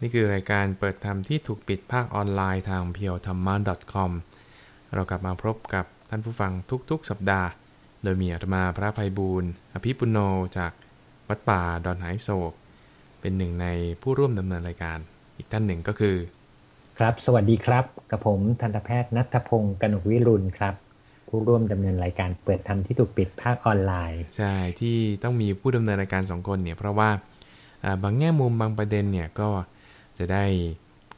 นี่คือรายการเปิดธรรมที่ถูกปิดภาคออนไลน์ทางเพียวธรรมะ .com เรากลับมาพบกับท่านผู้ฟังทุกๆ สัปดาห์ โดยมีอาตมาพระภัยบูรณ์อภิปุโนจากวัดป่าดอนหายโศก เป็นหนึ่งในผู้ร่วมดำเนินรายการ อีกท่านหนึ่งก็คือ ครับ สวัสดีครับ กับผมทันตแพทย์นัทพงศ์กนกวิรุณครับ ผู้ร่วมดำเนินรายการเปิดธรรมที่ถูกปิดภาคออนไลน์ ใช่ที่ต้องมีผู้ดำเนินรายการสองคนเนี่ยเพราะว่าอ่าบางแง่มุมบางประเด็นเนี่ยก็ จะได้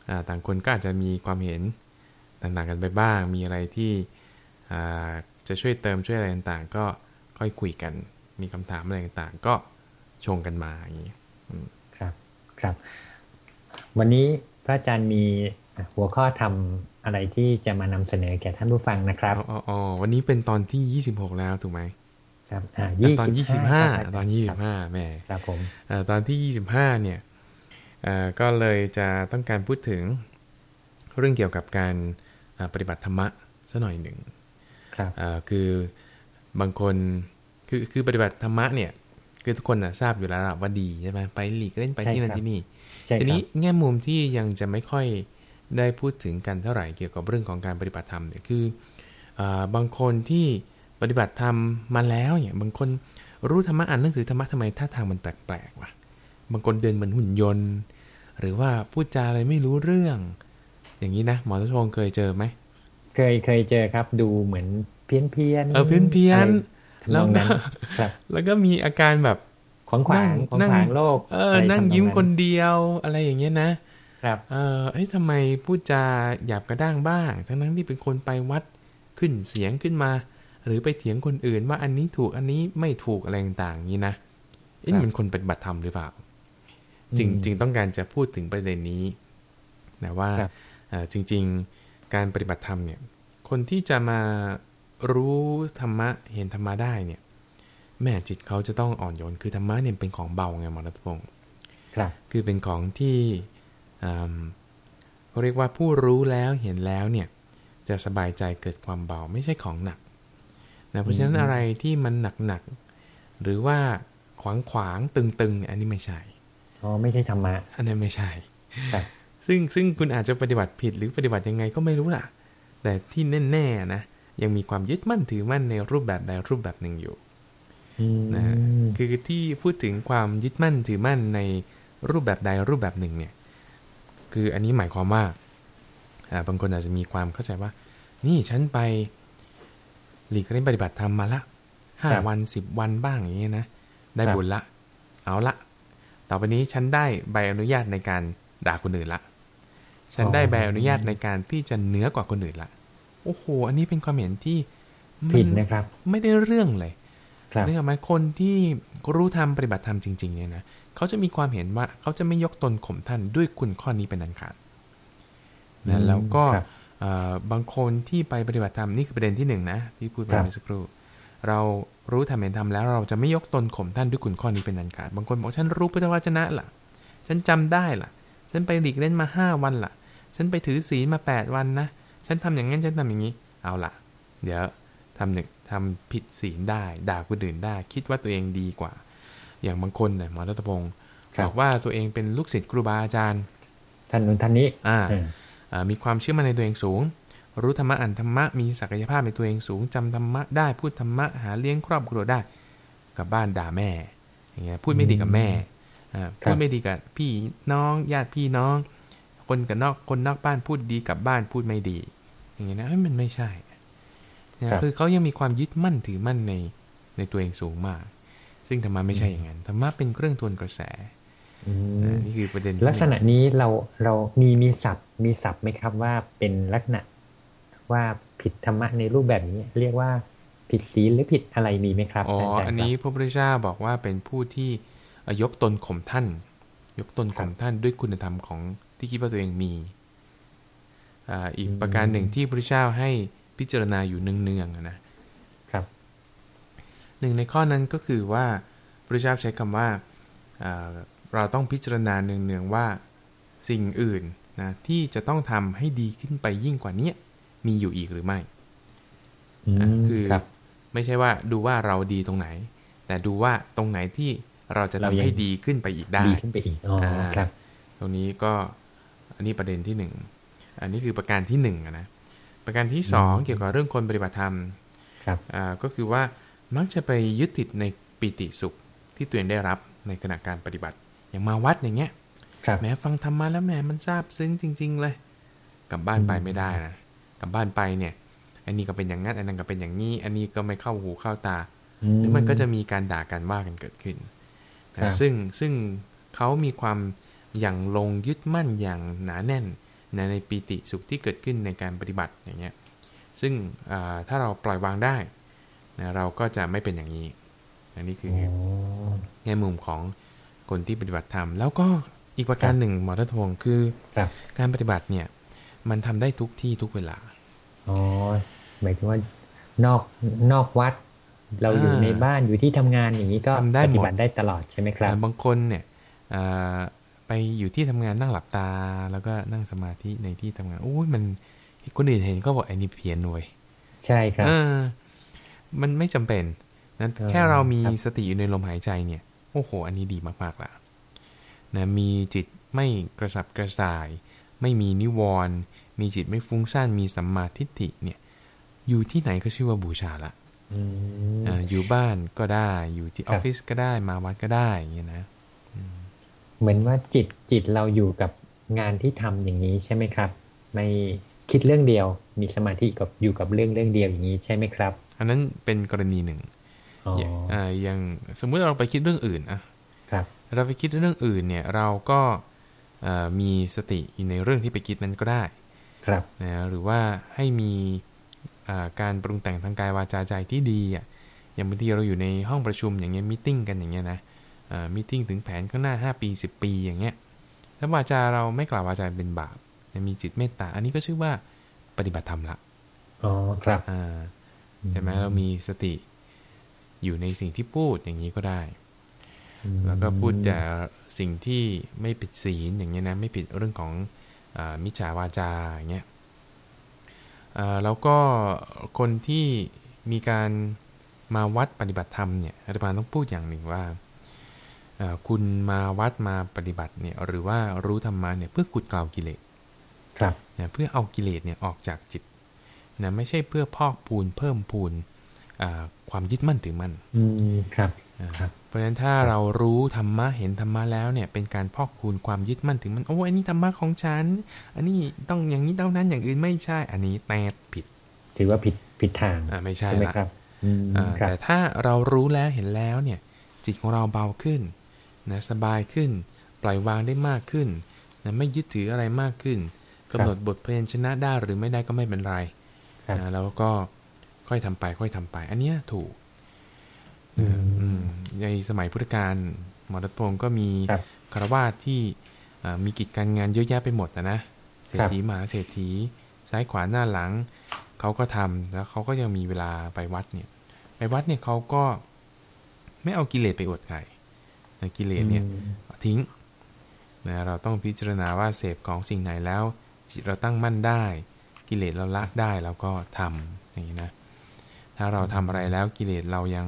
อ่าต่างคนก็อาจจะมีความเห็นต่างๆกันไปบ้าง มีอะไรที่อ่าจะช่วยเติมช่วยอะไรต่างๆ ก็ค่อยคุยกัน มีคำถามอะไรต่างๆ ก็ชงกันมาอย่างนี้ครับครับ วันนี้พระอาจารย์มีหัวข้อทำอะไรที่จะมานำเสนอแก่ท่านผู้ฟังนะครับอ๋ออ๋ออ๋อวันนี้เป็นตอนที่26แล้วถูกไหมครับอ่าอะตอน25ครับตอนครับ25แหม่ครับผมเอ่อตอนที่25เนี่ยเอ่อ ก็เลยจะต้องการพูดถึงเรื่องเกี่ยวกับการเอ่อปฏิบัติธรรมะสัหน่อยหนึ่งครับเอ่อคือบางคนคือคือปฏิบัติธรรมะเนี่ยคือทุกคนน่ะทราบอยู่แล้วล่ะว่าดีใช่ไหมไปหลีกเล่นไปที่นั่นที่นี่ใช่ทีครันี้บแง่มุมที่ยังจะไม่ค่อยได้พูดถึงกันเท่าไหร่เกี่ยวกับเรื่องของการปฏิบัติธรรมเนี่ยคือเออบางคนที่ปฏิบัติธรรมมาแล้วเนี่ยบางคนรู้ธรรมะอ่านหนังสือธรรมะทำไมท่าทางมันแปลกๆวะ บางคนเดินเหมือนหุ่นยนต์ หรือว่าพูดจาอะไรไม่รู้เรื่อง อย่างนี้นะหมอทุพงศ์เคยเจอไหมเคยเคยเจอครับ ดูเหมือนเพี้ยนเพี้ยนเออเพี้ยนๆทำนองนั้นแล้วก็ครับแล้วก็มีอาการแบบขวางขวางขวางนั่งขวางโลก เออะไรนั่งทำอยิ้มคนเดียวอะไรอย่างเงี้ยนะ ครับ เออเอ้ยทำไมพูดจาหยาบกระด้างบ้าง ทั้งนั้นที่เป็นคนไปวัดขึ้นเสียงขึ้นมา หรือไปเถียงคนอื่นว่าอันนี้ถูกอันนี้ไม่ถูกอะไรต่างๆอย่างนี้นะเอ๊ะครับมันคนปฏิบัติธรรมหรือเปล่า จึงอืมจึงต้องการจะพูดถึงประเด็นนี้นะว่าครับเอ่อจริง ๆ การปฏิบัติธรรมเนี่ย คนที่จะมารู้ธรรมะเห็นธรรมะได้เนี่ย แม่จิตเขาจะต้องอ่อนโยนคือธรรมะเนี่ยเป็นของเบาไงหมอรัตพงศ์ครับคือเป็นของที่อืมเขาเรียกว่าผู้รู้แล้วเห็นแล้วเนี่ย จะสบายใจเกิดความเบาไม่ใช่ของหนักนะเพราะฉะนั้นอืมอะไรที่มันหนักหนักๆหรือว่าขวางขวางๆตึงๆเนี่ยอันนี้ไม่ใช่ อ๋อไม่ใช่ธรรมะ อันนั้นไม่ใช่ครับซึ่งซึ่งคุณอาจจะปฏิบัติผิดหรือปฏิบัติยังไงก็ไม่รู้ล่ะ แต่ที่แน่ๆนะยังมีความยึดมั่นถือมั่นในรูปแบบใดรูปแบบหนึ่งอยู่อืมนะคือที่พูดถึงความยึดมั่นถือมั่นในรูปแบบใดรูปแบบหนึ่งเนี่ย คืออันนี้หมายความว่าอ่าบางคนอาจจะมีความเข้าใจว่า นี่ฉันไปหลีกเล่นปฏิบัติธรรมมาละห้าวันสิบวันบ้างอย่างเงี้ยนะ ได้บุญละ เอาละ ต่อไปนี้ฉันได้ใบอนุญาตในการด่าคนอื่นละ ฉันได้ใบอนุญาตในการที่จะเหนือกว่าคนอื่นละ โอ้โห อันนี้เป็นความเห็นที่มันผิดนะครับ ไม่ได้เรื่องเลยครับนึกออกไหมคนที่รู้ธรรมปฏิบัติธรรมจริง ๆ เนี่ยนะเขาจะมีความเห็นว่าเขาจะไม่ยกตนข่มท่านด้วยคุณข้อนี้เป็นอันขาดอืนะมแล้วก็ครับเอ่อบางคนที่ไปปฏิบัติธรรมนี่คือประเด็นที่หนึ่งนะที่พูดไปครับเมื่อสักครู่ เรา รู้ธรรมเห็นธรรมแล้วเราจะไม่ยกตนข่มท่านด้วยคุณข้อนี้เป็นอันขาดบางคนบอกฉันรู้พุทธวจนะล่ะ ฉันจำได้ล่ะ ฉันไปหลีกเล่นมาห้าวันล่ะ ฉันไปถือศีลมาแปดวันนะ ฉันทำอย่างนั้นฉันทำอย่างนี้ เอาล่ะ เดี๋ยวทำหนึ่งทำผิดศีลได้ด่าคนอื่นได้ คิดว่าตัวเองดีกว่า อย่างบางคนเนี่ยหมอรัตพงศ์ครับบอกว่าตัวเองเป็นลูกศิษย์ครูบาอาจารย์ ท่านนู้นท่านนี้ อ่าเอออ่ามีความเชื่อมั่นในตัวเองสูง รู้ธรรมะอ่านธรรมะมีศักยภาพในตัวเองสูงจำธรรมะได้พูดธรรมะหาเลี้ยงครอบครัวได้กลับบ้านด่าแม่อย่างเงี้ยพูดไม่ดีกับแม่อ่าพูดไม่ดีกับพี่น้องญาติพี่น้อง คนกับนอกคนนอกบ้านพูดดีกับบ้านพูดไม่ดี อย่างเงี้ยนะเอ้ยมันไม่ใช่นะครับคือเขายังมีความยึดมั่นถือมั่นในในตัวเองสูงมาก ซึ่งธรรมะไม่ใช่อย่างนั้นธรรมะเป็นเครื่องทวนกระแสอืมนะนี่คือประเด็นที่ลักษณะนี้เราเรามีมีศัพท์มีศัพท์ไหมครับว่าเป็นลักษณะ ว่าผิดธรรมะในรูปแบบนี้ เรียกว่าผิดศีลหรือผิดอะไรมีไหมครับอ๋อาจารย์ครับอันนี้พระพุทธเจ้าบอกว่าเป็นผู้ที่เอ่อยกตนข่มท่าน ยกตนข่มท่านด้วยคุณธรรมของที่คิดว่าตัวเองมีอ่าอีกประการหนึ่งที่พระพุทธเจ้าให้พิจารณาอยู่เนืองๆอะนะครับหนึ่งในข้อนั้นก็คือว่าพระพุทธเจ้าใช้คำว่าอ่าเราต้องพิจารณาเนืองๆว่าสิ่งอื่นนะที่จะต้องทำให้ดีขึ้นไปยิ่งกว่าเนี้ย มีอยู่อีกหรือไม่อืมอะคือครับไม่ใช่ว่าดูว่าเราดีตรงไหน แต่ดูว่าตรงไหนที่เราจะทำเรายังให้ดีขึ้นไปอีกได้ดีขึ้นไปอีกอ๋ออาครับ ตรงนี้ก็อันนี้ประเด็นที่หนึ่งอันนี้คือประการที่หนึ่งอะนะประการที่สองเกี่ยวกับเรื่องคนปฏิบัติธรรมครับอ่าก็คือว่ามักจะไปยึดติดในปิติสุขที่ตัวเองได้รับในขณะการปฏิบัติ อย่างมาวัดอย่างเงี้ยครับแม้ฟังธรรมะแล้วแหมมันซาบซึ้งจริง ๆ เลย กลับบ้านไปไม่ได้นะ กลับบ้านไปเนี่ย อันนี้ก็เป็นอย่างนั้น อันนั้นก็เป็นอย่างนี้ อันนี้ก็ไม่เข้าหูเข้าตา หรือมันก็จะมีการด่ากันว่ากันเกิดขึ้นครันะบซึ่งซึ่งเขามีความอย่างลงยึดมั่นอย่างหนาแน่นนะในปีติสุขที่เกิดขึ้นในการปฏิบัติอย่างเงี้ย ซึ่งอ่าถ้าเราปล่อยวางได้นะเราก็จะไม่เป็นอย่างนี้ อันนี้คือโอ้แง่มุมของคนที่ปฏิบัติธรรม แล้วก็อีกประการหนึ่งหมอทัศวงศ์คือครับการปฏิบัติเนี่ย มันทำได้ทุกที่ทุกเวลา อ๋อหมายถึงว่านอกนอกวัด เราอยู่อ่าในบ้านอยู่ที่ทำงานอย่างนี้ก็ทำได้หมดปฏิบัติได้ตลอดใช่ไหมครับอ่าบางคนเนี่ยอ่าไปอยู่ที่ทำงานนั่งหลับตา แล้วก็นั่งสมาธิในที่ทำงานโอ้ยมันคนอื่นเห็นก็บอกไอ้นี่เพี้ยนหน่วยใช่ครับเออมันไม่จำเป็นนั้นเออแค่เรามีครับสติอยู่ในลมหายใจเนี่ยโอ้โห อันนี้ดีมากๆละนะมีจิตไม่กระสับกระส่าย ไม่มีนิวรณ์ มีจิตไม่ฟุ้งซ่านมีสัมมาทิฏฐิเนี่ย อยู่ที่ไหนก็ชื่อว่าบูชาละอืมอ่าอยู่บ้านก็ได้อยู่ที่คอรับอฟฟิศก็ได้มาวัดก็ได้อย่างเงี้ยนะเหมือนว่าจิตจิตเราอยู่กับงานที่ทำอย่างนี้ใช่ไหมครับ ไม่คิดเรื่องเดียว มีสมาธิกับอยู่กับเรื่องเรื่องเดียวอย่างนี้ใช่ไหมครับ อันนั้นเป็นกรณีหนึ่งอ๋ออย่างอ่าอย่างสมมุติเราไปคิดเรื่องอื่นอะครับ เราไปคิดเรื่องอื่นเนี่ย เราก็เอ่อมีสติอยู่ในเรื่องที่ไปคิดนั้นก็ได้ ครับนะหรือว่าให้มีอ่าการปรุงแต่งทางกายวาจาใจที่ดีอะอย่างบางทีเราอยู่ในห้องประชุมอย่างเงี้ยมิ팅กันอย่างเงี้ยนะมิ팅ถึงแผนข้างหน้า 5 ปี 10 ปีอย่างเงี้ยถ้าวาจาเราไม่กล่าววาจาเป็นบาปนะมีจิตเมตตา อันนี้ก็ชื่อว่าปฏิบัติธรรมละอ๋อครับอ่าใช่ไหมเรามีสติอยู่ในสิ่งที่พูดอย่างนี้ก็ได้ แล้วก็พูดแต่สิ่งที่ไม่ผิดศีลอย่างเงี้ยนะไม่ผิดเรื่องของอา มิจฉาวาจาอย่างเงี้ยอ่าแล้วก็คนที่มีการมาวัดปฏิบัติธรรมเนี่ยอาจารย์ต้องพูดอย่างหนึ่งว่าอ่าคุณมาวัดมาปฏิบัติเนี่ยหรือว่ารู้ธรรมะเนี่ยเพื่อกุดเกลากิเลสครับนะเพื่อเอากิเลสเนี่ยออกจากจิตนะไม่ใช่เพื่อพอกพูนเพิ่มพูนอ่าความยึดมั่นถือมั่นอืมครับนะครับ เพราะฉะนั้นถ้าเรารู้ธรรมะเห็นธรรมะแล้วเนี่ยเป็นการพอกพูนความยึดมั่นถึงมันโอ้อันนี้ธรรมะของฉัน อันนี้ต้องอย่างนี้เท่านั้นอย่างอื่นไม่ใช่ อันนี้แตดผิด ถือว่าผิดผิดทางอ่าไม่ใช่ไหมละครับอืมอ่าครับแต่ถ้าเรารู้แล้วเห็นแล้วเนี่ย จิตของเราเบาขึ้นนะสบายขึ้น ปล่อยวางได้มากขึ้นนะไม่ยึดถืออะไรมากขึ้นกำหนดบทเพลงชนะได้หรือไม่ได้ก็ไม่เป็นไรครับนะแล้วก็ค่อยทำไป ค่อยทำไป อันเนี้ยถูกอืมอืม ในสมัยพุทธกาลหมอรัตพงศ์ก็มีคารวาสที่มีกิจการงานเยอะแยะไปหมดนะนะเศรษฐีมหาเศรษฐีซ้ายขวาหน้าหลังเขาก็ทำแล้วเขาก็ยังมีเวลาไปวัดเนี่ย ไปวัดเนี่ยเขาก็ไม่เอากิเลสไปอดใครนะกิเลสเนี่ยทิ้งนะเราต้องพิจารณาว่าเสพของสิ่งไหนแล้ว จิตเราตั้งมั่นได้ กิเลสเราละได้เราก็ทำอย่างนี้นะ ถ้าเราทำอะไรแล้วกิเลสเรายัง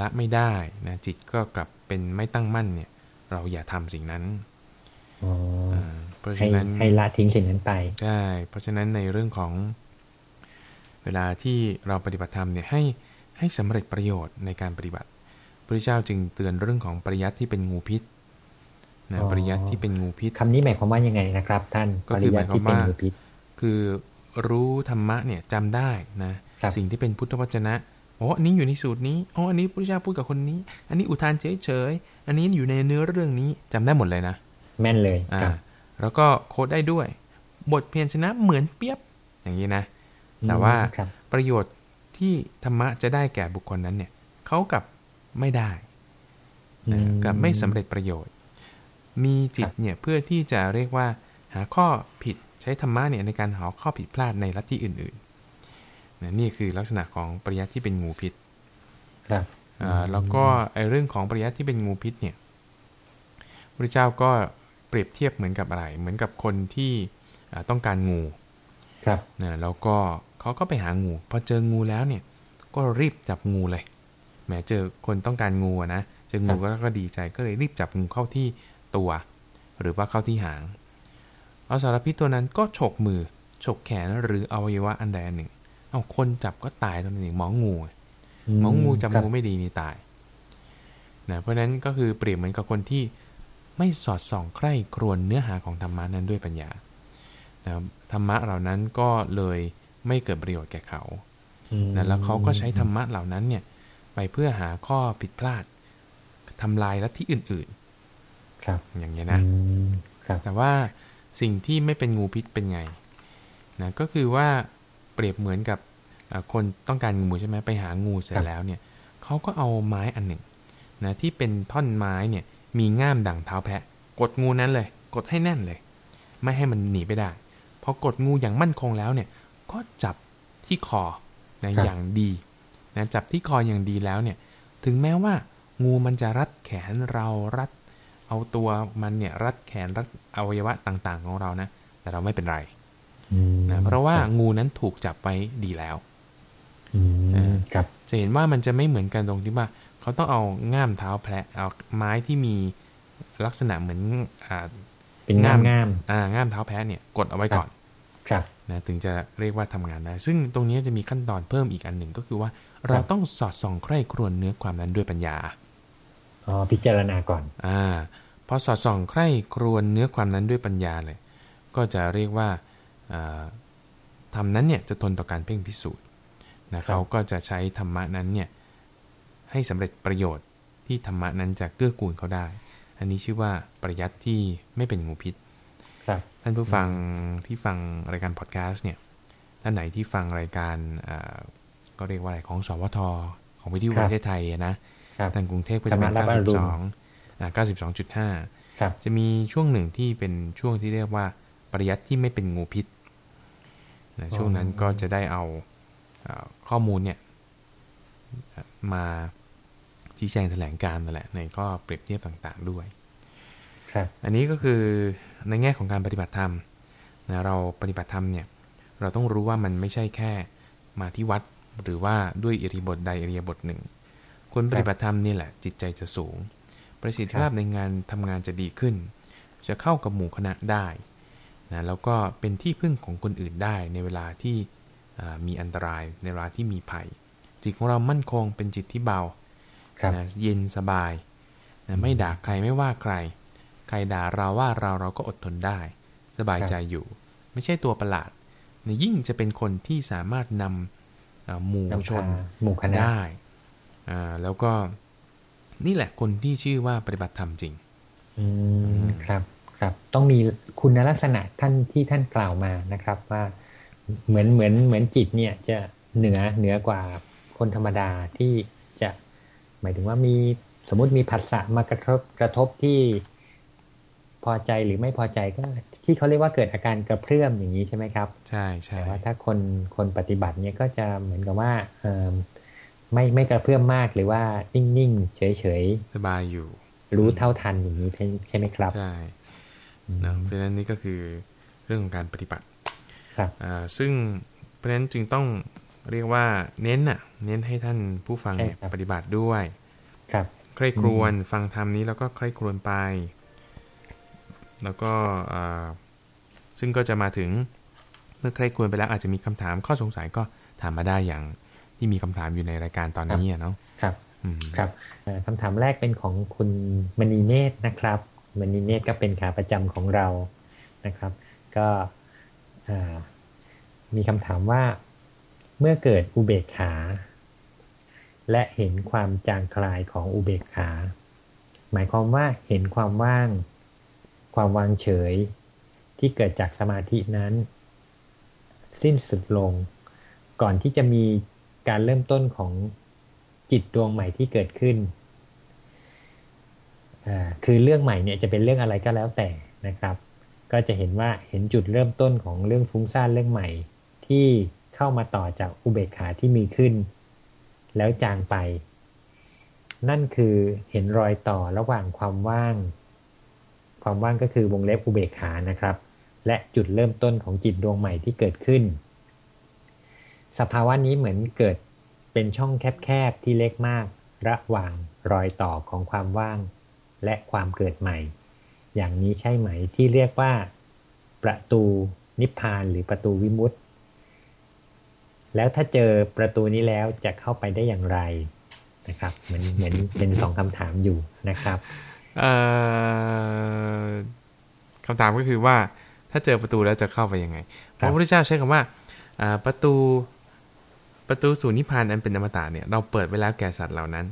ละไม่ได้นะจิตก็กลับเป็นไม่ตั้งมั่นเนี่ย เราอย่าทำสิ่งนั้นอ๋ออ่าเพราะให้ฉะนั้นให้ละทิ้งสิ่งนั้นไปใช่เพราะฉะนั้นในเรื่องของ เวลาที่เราปฏิบัติธรรมเนี่ยให้ให้สำเร็จประโยชน์ในการปฏิบัติพระเจ้าจึงเตือนเรื่องของปริยัติที่เป็นงูพิษนะอ๋อปริยัติที่เป็นงูพิษคำนี้หมายความว่ายังไงนะครับ ท่านก็คือหมายความว่าปริยัติที่เป็นงูพิษคือรู้ธรรมะเนี่ยจำได้นะครับสิ่งที่เป็นพุทธวจนะ อ๋ออันนี้อยู่ในสูตรนี้อ๋ออันนี้พระเจ้าพูดกับคนนี้ อันนี้อุทานเฉยๆอันนี้อยู่ในเนื้อเรื่องนี้จำได้หมดเลยนะแม่นเลยอ่าครับแล้วก็โค้ดได้ด้วย บทเพียรชนะเหมือนเปียบอย่างนี้นะ แต่ว่าอืมครับประโยชน์ที่ธรรมะจะได้แก่บุคคลนั้นเนี่ยเขากลับไม่ได้นะอืมกลับไม่สำเร็จประโยชน์ มีจิตเนี่ยเพื่อที่จะเรียกว่าหาข้อผิดใช้ธรรมะเนี่ยในการหาข้อผิดพลาดในลัทธิอื่นๆ นะนี่คือลักษณะของปริยัติที่เป็นงูพิษครับอ่าแล้วก็ไอเรื่องของปริยัติที่เป็นงูพิษเนี่ยพระเจ้าก็เปรียบเทียบเหมือนกับอะไร เหมือนกับคนที่อ่าต้องการงู ครับนะแล้วก็เขาก็ไปหางูพอเจองูแล้วเนี่ย ก็รีบจับงูเลยแหมเจอคนต้องการงูอะนะเจองูก็ก็ดีใจก็เลยรีบจับงูเข้าที่ตัว หรือว่าเข้าที่หางอสารพิษตัวนั้นก็ฉกมือฉกแขนหรืออวัยวะอันใดอันหนึ่ง เอาคนจับก็ตายตรงนี้หมองูหมองูจับงูไม่ดีนี่ตายนะเพราะฉะนั้นก็คือเปรียบเหมือนกับคนที่ไม่สอดส่องใคร่ครวญเนื้อหาของธรรมะนั้นด้วยปัญญานะธรรมะเหล่านั้นก็เลยไม่เกิดประโยชน์แก่เขานะแล้วเขาก็ใช้ธรรมะเหล่านั้นเนี่ย ไปเพื่อหาข้อผิดพลาดทำลายลัทธิอื่น ๆ ครับ อย่างเงี้ยนะแต่ว่าสิ่งที่ไม่เป็นงูพิษเป็นไงนะก็คือว่า เปรียบเหมือนกับคนต้องการงูใช่ไหมไปหางูเสร็จแล้วเนี่ยเขาก็เอาไม้อันหนึ่งนะที่เป็นท่อนไม้เนี่ยมีง่ามดั่งเท้าแพะ กดงูนั้นเลย กดให้แน่นเลย ไม่ให้มันหนีไปได้พอกดงูอย่างมั่นคงแล้วเนี่ยก็จับที่คอนะอย่างดีนะจับที่คออย่างดีแล้วเนี่ยถึงแม้ว่างูมันจะรัดแขนเรารัด เอาตัวมันเนี่ยรัดแขนรัดอวัยวะต่างๆ ของเรานะ แต่เราไม่เป็นไร นะเพราะว่างูนั้นถูกจับไว้ดีแล้วครับจะเห็นว่ามันจะไม่เหมือนกันตรงที่ว่า เขาต้องเอาง่ามเท้าแผลเอาไม้ที่มีลักษณะเหมือนอ่าเป็นง่ามง่ามอ่าง่ามเท้าแพ้เนี่ยกดเอาไว้ก่อน ครับนะถึงจะเรียกว่าทำงานได้ซึ่งตรงนี้จะมีขั้นตอนเพิ่มอีกอันหนึ่งก็คือว่า เราต้องสอดส่องใคร่ครวญเนื้อความนั้นด้วยปัญญาอ๋อพิจารณาก่อนอ่าพอสอดส่องใคร่ครวญเนื้อความนั้นด้วยปัญญาเลย ก็จะเรียกว่า ทำนั้นเนี่ยจะทนต่อการเพ่งพิสูจน์นะเขาก็จะใช้ธรรมะนั้นเนี่ยให้สำเร็จประโยชน์ที่ธรรมะนั้นจะเกื้อกูลเขาได้ อันนี้ชื่อว่าปริยัติที่ไม่เป็นงูพิษท่านผู้ฟังที่ฟังรายการพอดแคสต์เนี่ยท่านไหนที่ฟังรายการก็เรียกว่าอะไรของสวทของวิทยุประเทศไทยนะทางกรุงเทพก็จะเป็น92 92.5 จะมีช่วงหนึ่งที่เป็นช่วงที่เรียกว่าปริยัติที่ไม่เป็นงูพิษ ช่วงนั้นก็จะได้เอาข้อมูลเนี่ยมาชี้แจงแถลงการนั่นแหละ ในก็เปรียบเทียบต่างๆด้วย ครับ อันนี้ก็คือในแง่ของการปฏิบัติธรรมนะเราปฏิบัติธรรมเนี่ย เราต้องรู้ว่ามันไม่ใช่แค่มาที่วัดหรือว่าด้วยอิริบทใดอิริยบทหนึ่ง คนปฏิบัติธรรมนี่แหละ จิตใจจะสูง ประสิทธิภาพในงานทำงานจะดีขึ้น จะเข้ากับหมู่คณะได้ นะแล้วก็เป็นที่พึ่งของคนอื่นได้ในเวลาที่มีอันตรายในเวลาที่มีภัย จิตของเรามั่นคงเป็นจิตที่เบานะเย็นสบายนะไม่ด่าใครไม่ว่าใคร ใครด่าเราว่าเราเราก็อดทนได้ สบายใจอยู่ ไม่ใช่ตัวประหลาดนะยิ่งจะเป็นคนที่สามารถนำหมู่ชนหมู่คณะได้แล้วก็นี่แหละคนที่ชื่อว่าปฏิบัติธรรมจริง อืมครับ ครับต้องมีคุณลักษณะท่านที่ท่านกล่าวมานะครับ ว่าเหมือนเหมือนเหมือนจิตเนี่ยจะเหนือเหนือกว่าคนธรรมดาที่จะหมายถึงว่ามีสมมุติมีผัสสะมากระทบกระทบที่พอใจหรือไม่พอใจก็ที่เขาเรียกว่าเกิดอาการกระเพื่อมอย่างนี้ใช่ไหมครับ ใช่ใช่แต่ว่าถ้าคนคนปฏิบัติเนี่ยก็จะเหมือนกับว่าเออไม่ไม่กระเพื่อมมากหรือว่านิ่งๆเฉยๆสบายอยู่ รู้เท่าทันอย่างนี้ใช่ไหมครับใช่ นะเพราะฉะนั้นนี่ก็คือเรื่องของการปฏิบัติครับซึ่งเพราะฉะนั้นจึงต้องเรียกว่าเน้นน่ะ เน้นให้ท่านผู้ฟังเนี่ยปฏิบัติด้วย ครับ ใคร่ครวญฟังธรรมนี้แล้วก็ใคร่ครวญไป แล้วก็ซึ่งก็จะมาถึงเมื่อใคร่ครวญไปแล้วอาจจะมีคำถามข้อสงสัยก็ถามมาได้อย่างที่มีคำถามอยู่ในรายการตอนนี้เนาะครับ ครับคำถามแรกเป็นของคุณมณีเนตรนะครับ มณีเนตรก็เป็นขาประจำของเรานะครับ ก็มีคำถามว่าเมื่อเกิดอุเบกขา และเห็นความจางคลายของอุเบกขา หมายความว่าเห็นความว่าง ความวางเฉย ที่เกิดจากสมาธินั้น สิ้นสุดลง ก่อนที่จะมีการเริ่มต้นของจิตดวงใหม่ที่เกิดขึ้น คือเรื่องใหม่เนี่ยจะเป็นเรื่องอะไรก็แล้วแต่นะครับ ก็จะเห็นว่าเห็นจุดเริ่มต้นของเรื่องฟุ้งซ่านเรื่องใหม่ ที่เข้ามาต่อจากอุเบกขาที่มีขึ้น แล้วจางไป นั่นคือเห็นรอยต่อระหว่างความว่าง ความว่างก็คือวงเล็บอุเบกขานะครับ และจุดเริ่มต้นของจิตดวงใหม่ที่เกิดขึ้น สภาวะนี้เหมือนเกิดเป็นช่องแคบๆที่เล็กมาก ระหว่างรอยต่อของความว่าง และความเกิดใหม่ อย่างนี้ใช่ไหมที่เรียกว่า ประตูนิพพานหรือประตูวิมุตติ แล้วถ้าเจอประตูนี้แล้วจะเข้าไปได้อย่างไรนะครับเหมือนเหมือนเป็นสองคำถามอยู่นะครับเอ่อคำถามก็คือว่าถ้าเจอประตูแล้วจะเข้าไปยังไงพระพุทธเจ้าใช้คำว่าอ่าประตูประตูสู่นิพพานอันเป็นอมตะเนี่ยเราเปิดไว้แล้วแก่สัตว์เหล่านั้น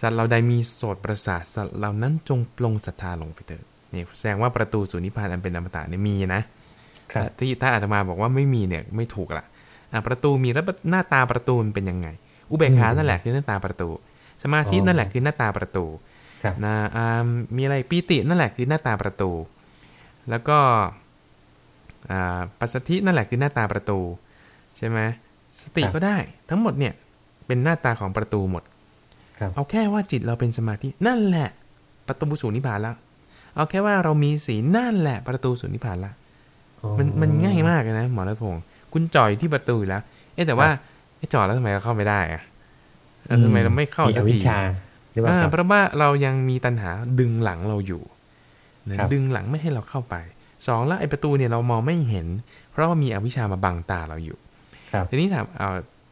สัตว์เราใดมีโสตประสาทสัตว์เหล่านั้นจงปลงศรัทธาลงไปเถิดนี่แสดงว่าประตูสู่นิพพานอันเป็นอมตะเนี่ยมีนะครับที่ถ้าอาตมาบอกว่าไม่มีเนี่ยไม่ถูกละอะประตูมีแล้วหน้าตาประตูมันเป็นยังไง อุเบกขานั่นแหละคือหน้าตาประตู สมาธิอ๋อนั่นแหละคือหน้าตาประตูครับนะอ่ามีอะไรปีตินั่นแหละคือหน้าตาประตู แล้วก็อ่าปัสสธินั่นแหละคือหน้าตาประตู ใช่ไหมสติครับก็ได้ ทั้งหมดเนี่ยเป็นหน้าตาของประตูหมดครับ เอาแค่ว่าจิตเราเป็นสมาธินั่นแหละ ประตูสู่นิพพานแล้วเอาแค่ว่าเรามีศีลนั่นแหละ ประตูสู่นิพพานละมันมันง่ายมากเลยนะหมอรัตพงศ์คุณจ่อยที่ประตูอยู่แล้ว เอ๊ะแต่ว่าไอ้จ่อแล้วทำไมเราเข้าไม่ได้อะเออทำไมเราไม่เข้ามีสัอกวิทีชชาหรือเปล่าอ่าครับเพราะว่าเรายังมีตัณหาดึงหลังเราอยู่นะครับดึงหลังไม่ให้เราเข้าไปสองแล้วไอ้ประตูเนี่ยเรามองไม่เห็น เพราะว่ามีอวิชชามาบังตาเราอยู่ครับทีนี้ถามเอา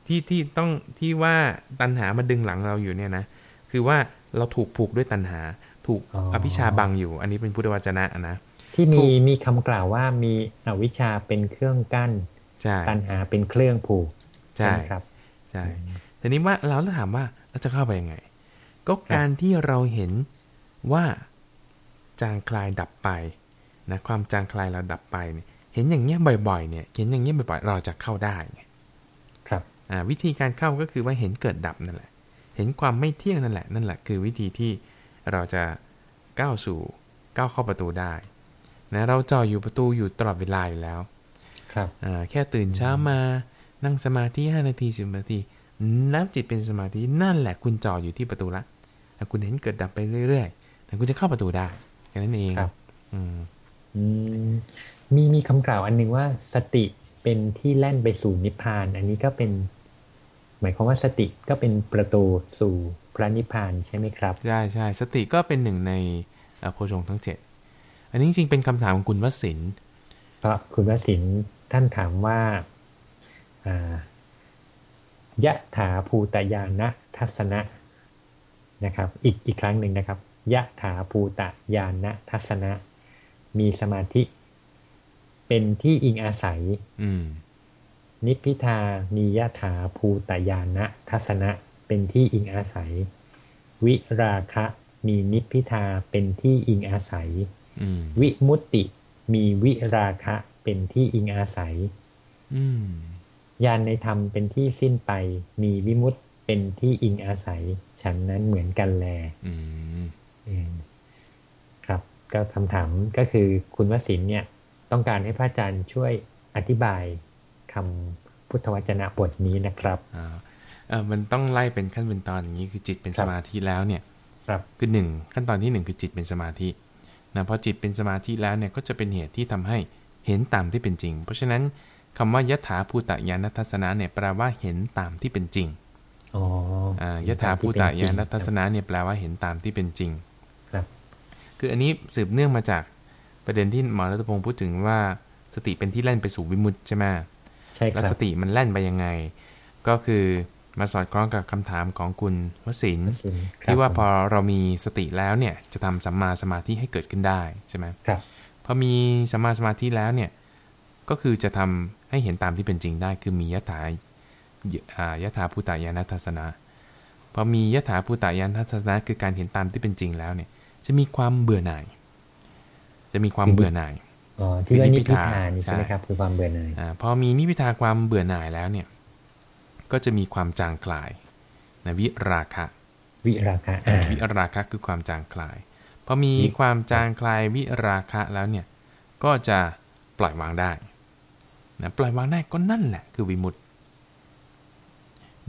ที่ที่ต้องที่ว่าตัณหามาดึงหลังเราอยู่เนี่ยนะคือว่าเราถูกผูกด้วยตัณหา ถูกอ๋ออภิชาบังอยู่ อันนี้เป็นพุทธวจนะนะที่ถูมีกมีคำกล่าวว่ามีอวิชชาเป็นเครื่องกั้นใช่ตัณหาเป็นเครื่องผูกใช่ไหมครับใช่ทีนี้ว่าเราแล้วถามว่าเราจะเข้าไปยังไง ก็การที่เราเห็นว่าจางคลายดับไปนะความจางคลายเราดับไปเนี่ยเห็นอย่างเงี้ยบ่อยๆ เนี่ย เห็นอย่างเงี้ยบ่อยๆ เราจะเข้าได้ไงครับอ่า วิธีการเข้าก็คือว่าเห็นเกิดดับนั่นแหละ เห็นความไม่เที่ยงนั่นแหละ นั่นแหละคือวิธีที่เราจะก้าวสู่ก้าวเข้าประตูได้นะเราจ่ออยู่ประตูอยู่ตลอดเวลาอยู่แล้ว ครับอ่าแค่ตื่นเช้ามานั่งสมาธิ5นาที10นาทีแล้วจิตเป็นสมาธินั่นแหละคุณจ่ออยู่ที่ประตูละแต่คุณเห็นเกิดดับไปเรื่อยๆแต่คุณจะเข้าประตูได้แค่นั้นเองครับ อืมอืมมีมีคำกล่าวอันหนึงว่าสติเป็นที่แล่นไปสู่นิพพาน อันนี้ก็เป็น หมายความว่าสติก็เป็นประตูสู่พระนิพพานใช่ไหมครับ ใช่ใช่สติก็เป็นหนึ่งในเอ่อโพชฌงค์ทั้งเจ็ดอันนี้จริงๆเป็นคำถามของคุณวสินทร์เพราะคุณวสินทร์ท่านถามว่าอ่ายะถาภูตยานะทัศนะนะครับ อีกอีกครั้งหนึ่งนะครับยะถาภูตยานะทัศนะ มีสมาธิ เป็นที่อิงอาศัย อืม นิพพิทามียะถาภูตยานะทัศนะเป็นที่อิงอาศัย วิราคะมีนิพพิทาเป็นที่อิงอาศัยอืมวิมุตติมีวิราคะเป็นที่อิงอาศัยอืมญาณในธรรมเป็นที่สิ้นไป มีวิมุตติเป็นที่อิงอาศัย ฉันนั้นเหมือนกันแลอืมเออครับ ก็คำถามก็คือคุณวสินทร์เนี่ย ต้องการให้พระอาจารย์ช่วยอธิบาย คำพุทธวจนะบทนี้นะครับอ่าเออมันต้องไล่เป็นขั้นเป็นตอนอย่างนี้คือจิตเป็นครัสบมาธิแล้วเนี่ย ครับคือหนึ่งขั้นตอนที่หนึ่งคือจิตเป็นสมาธินะพอจิตเป็นสมาธิแล้วเนี่ยก็จะเป็นเหตุที่ทำให้เห็นตามที่เป็นจริง เพราะฉะนั้นคำว่ายถาภูตญาณทัศนะเนี่ยแปลว่าเห็นตามที่เป็นจริงอ๋ออ่ายถาภูตญาณทัศนะเนี่ยแปลว่าเห็นตามที่เป็นจริง ครับ คืออันนี้สืบเนื่องมาจากประเด็นที่หมอรัตพงศ์พูดถึงว่าสติเป็นที่แล่นไปสู่วิมุตติใช่ไหม ใช่คแล้วรับสติมันแล่นไปยังไง ก็คือมาสอดคล้องกับคำถามของคุณวสินทร์วสินทร์ครับที่ว่าผมพอเรามีสติแล้วเนี่ยจะทำสัมมาสมาธิให้เกิดขึ้นได้ใช่ไหมครับพอมีสัมมาสมาธิแล้วเนี่ยก็คือจะทำให้เห็นตามที่เป็นจริงได้ คือมียถาอ่ายถาภูตายานัทัศนะพอมียถาภูตายานัทัศนะคือการเห็นตามที่เป็นจริงแล้วเนี่ย จะมีความเบื่อหน่าย จะมีความเบื่อหน่าย อ๋อที่ว่านินิพพพิพิทาทานี่ใช่ไหมใช่ครับคือความเบื่อหน่ายอาพอมีนิพพิทาความเบื่อหน่ายแล้วเนี่ย ก็จะมีความจางคลายนะวิราคะ วิราคะอ่าวิราคะคือความจางคลายพอมีวิความจางคลายวิราคะแล้วเนี่ย ก็จะปล่อยวางได้นะปล่อยวางได้ก็นั่นแหละ คือวิมุตติ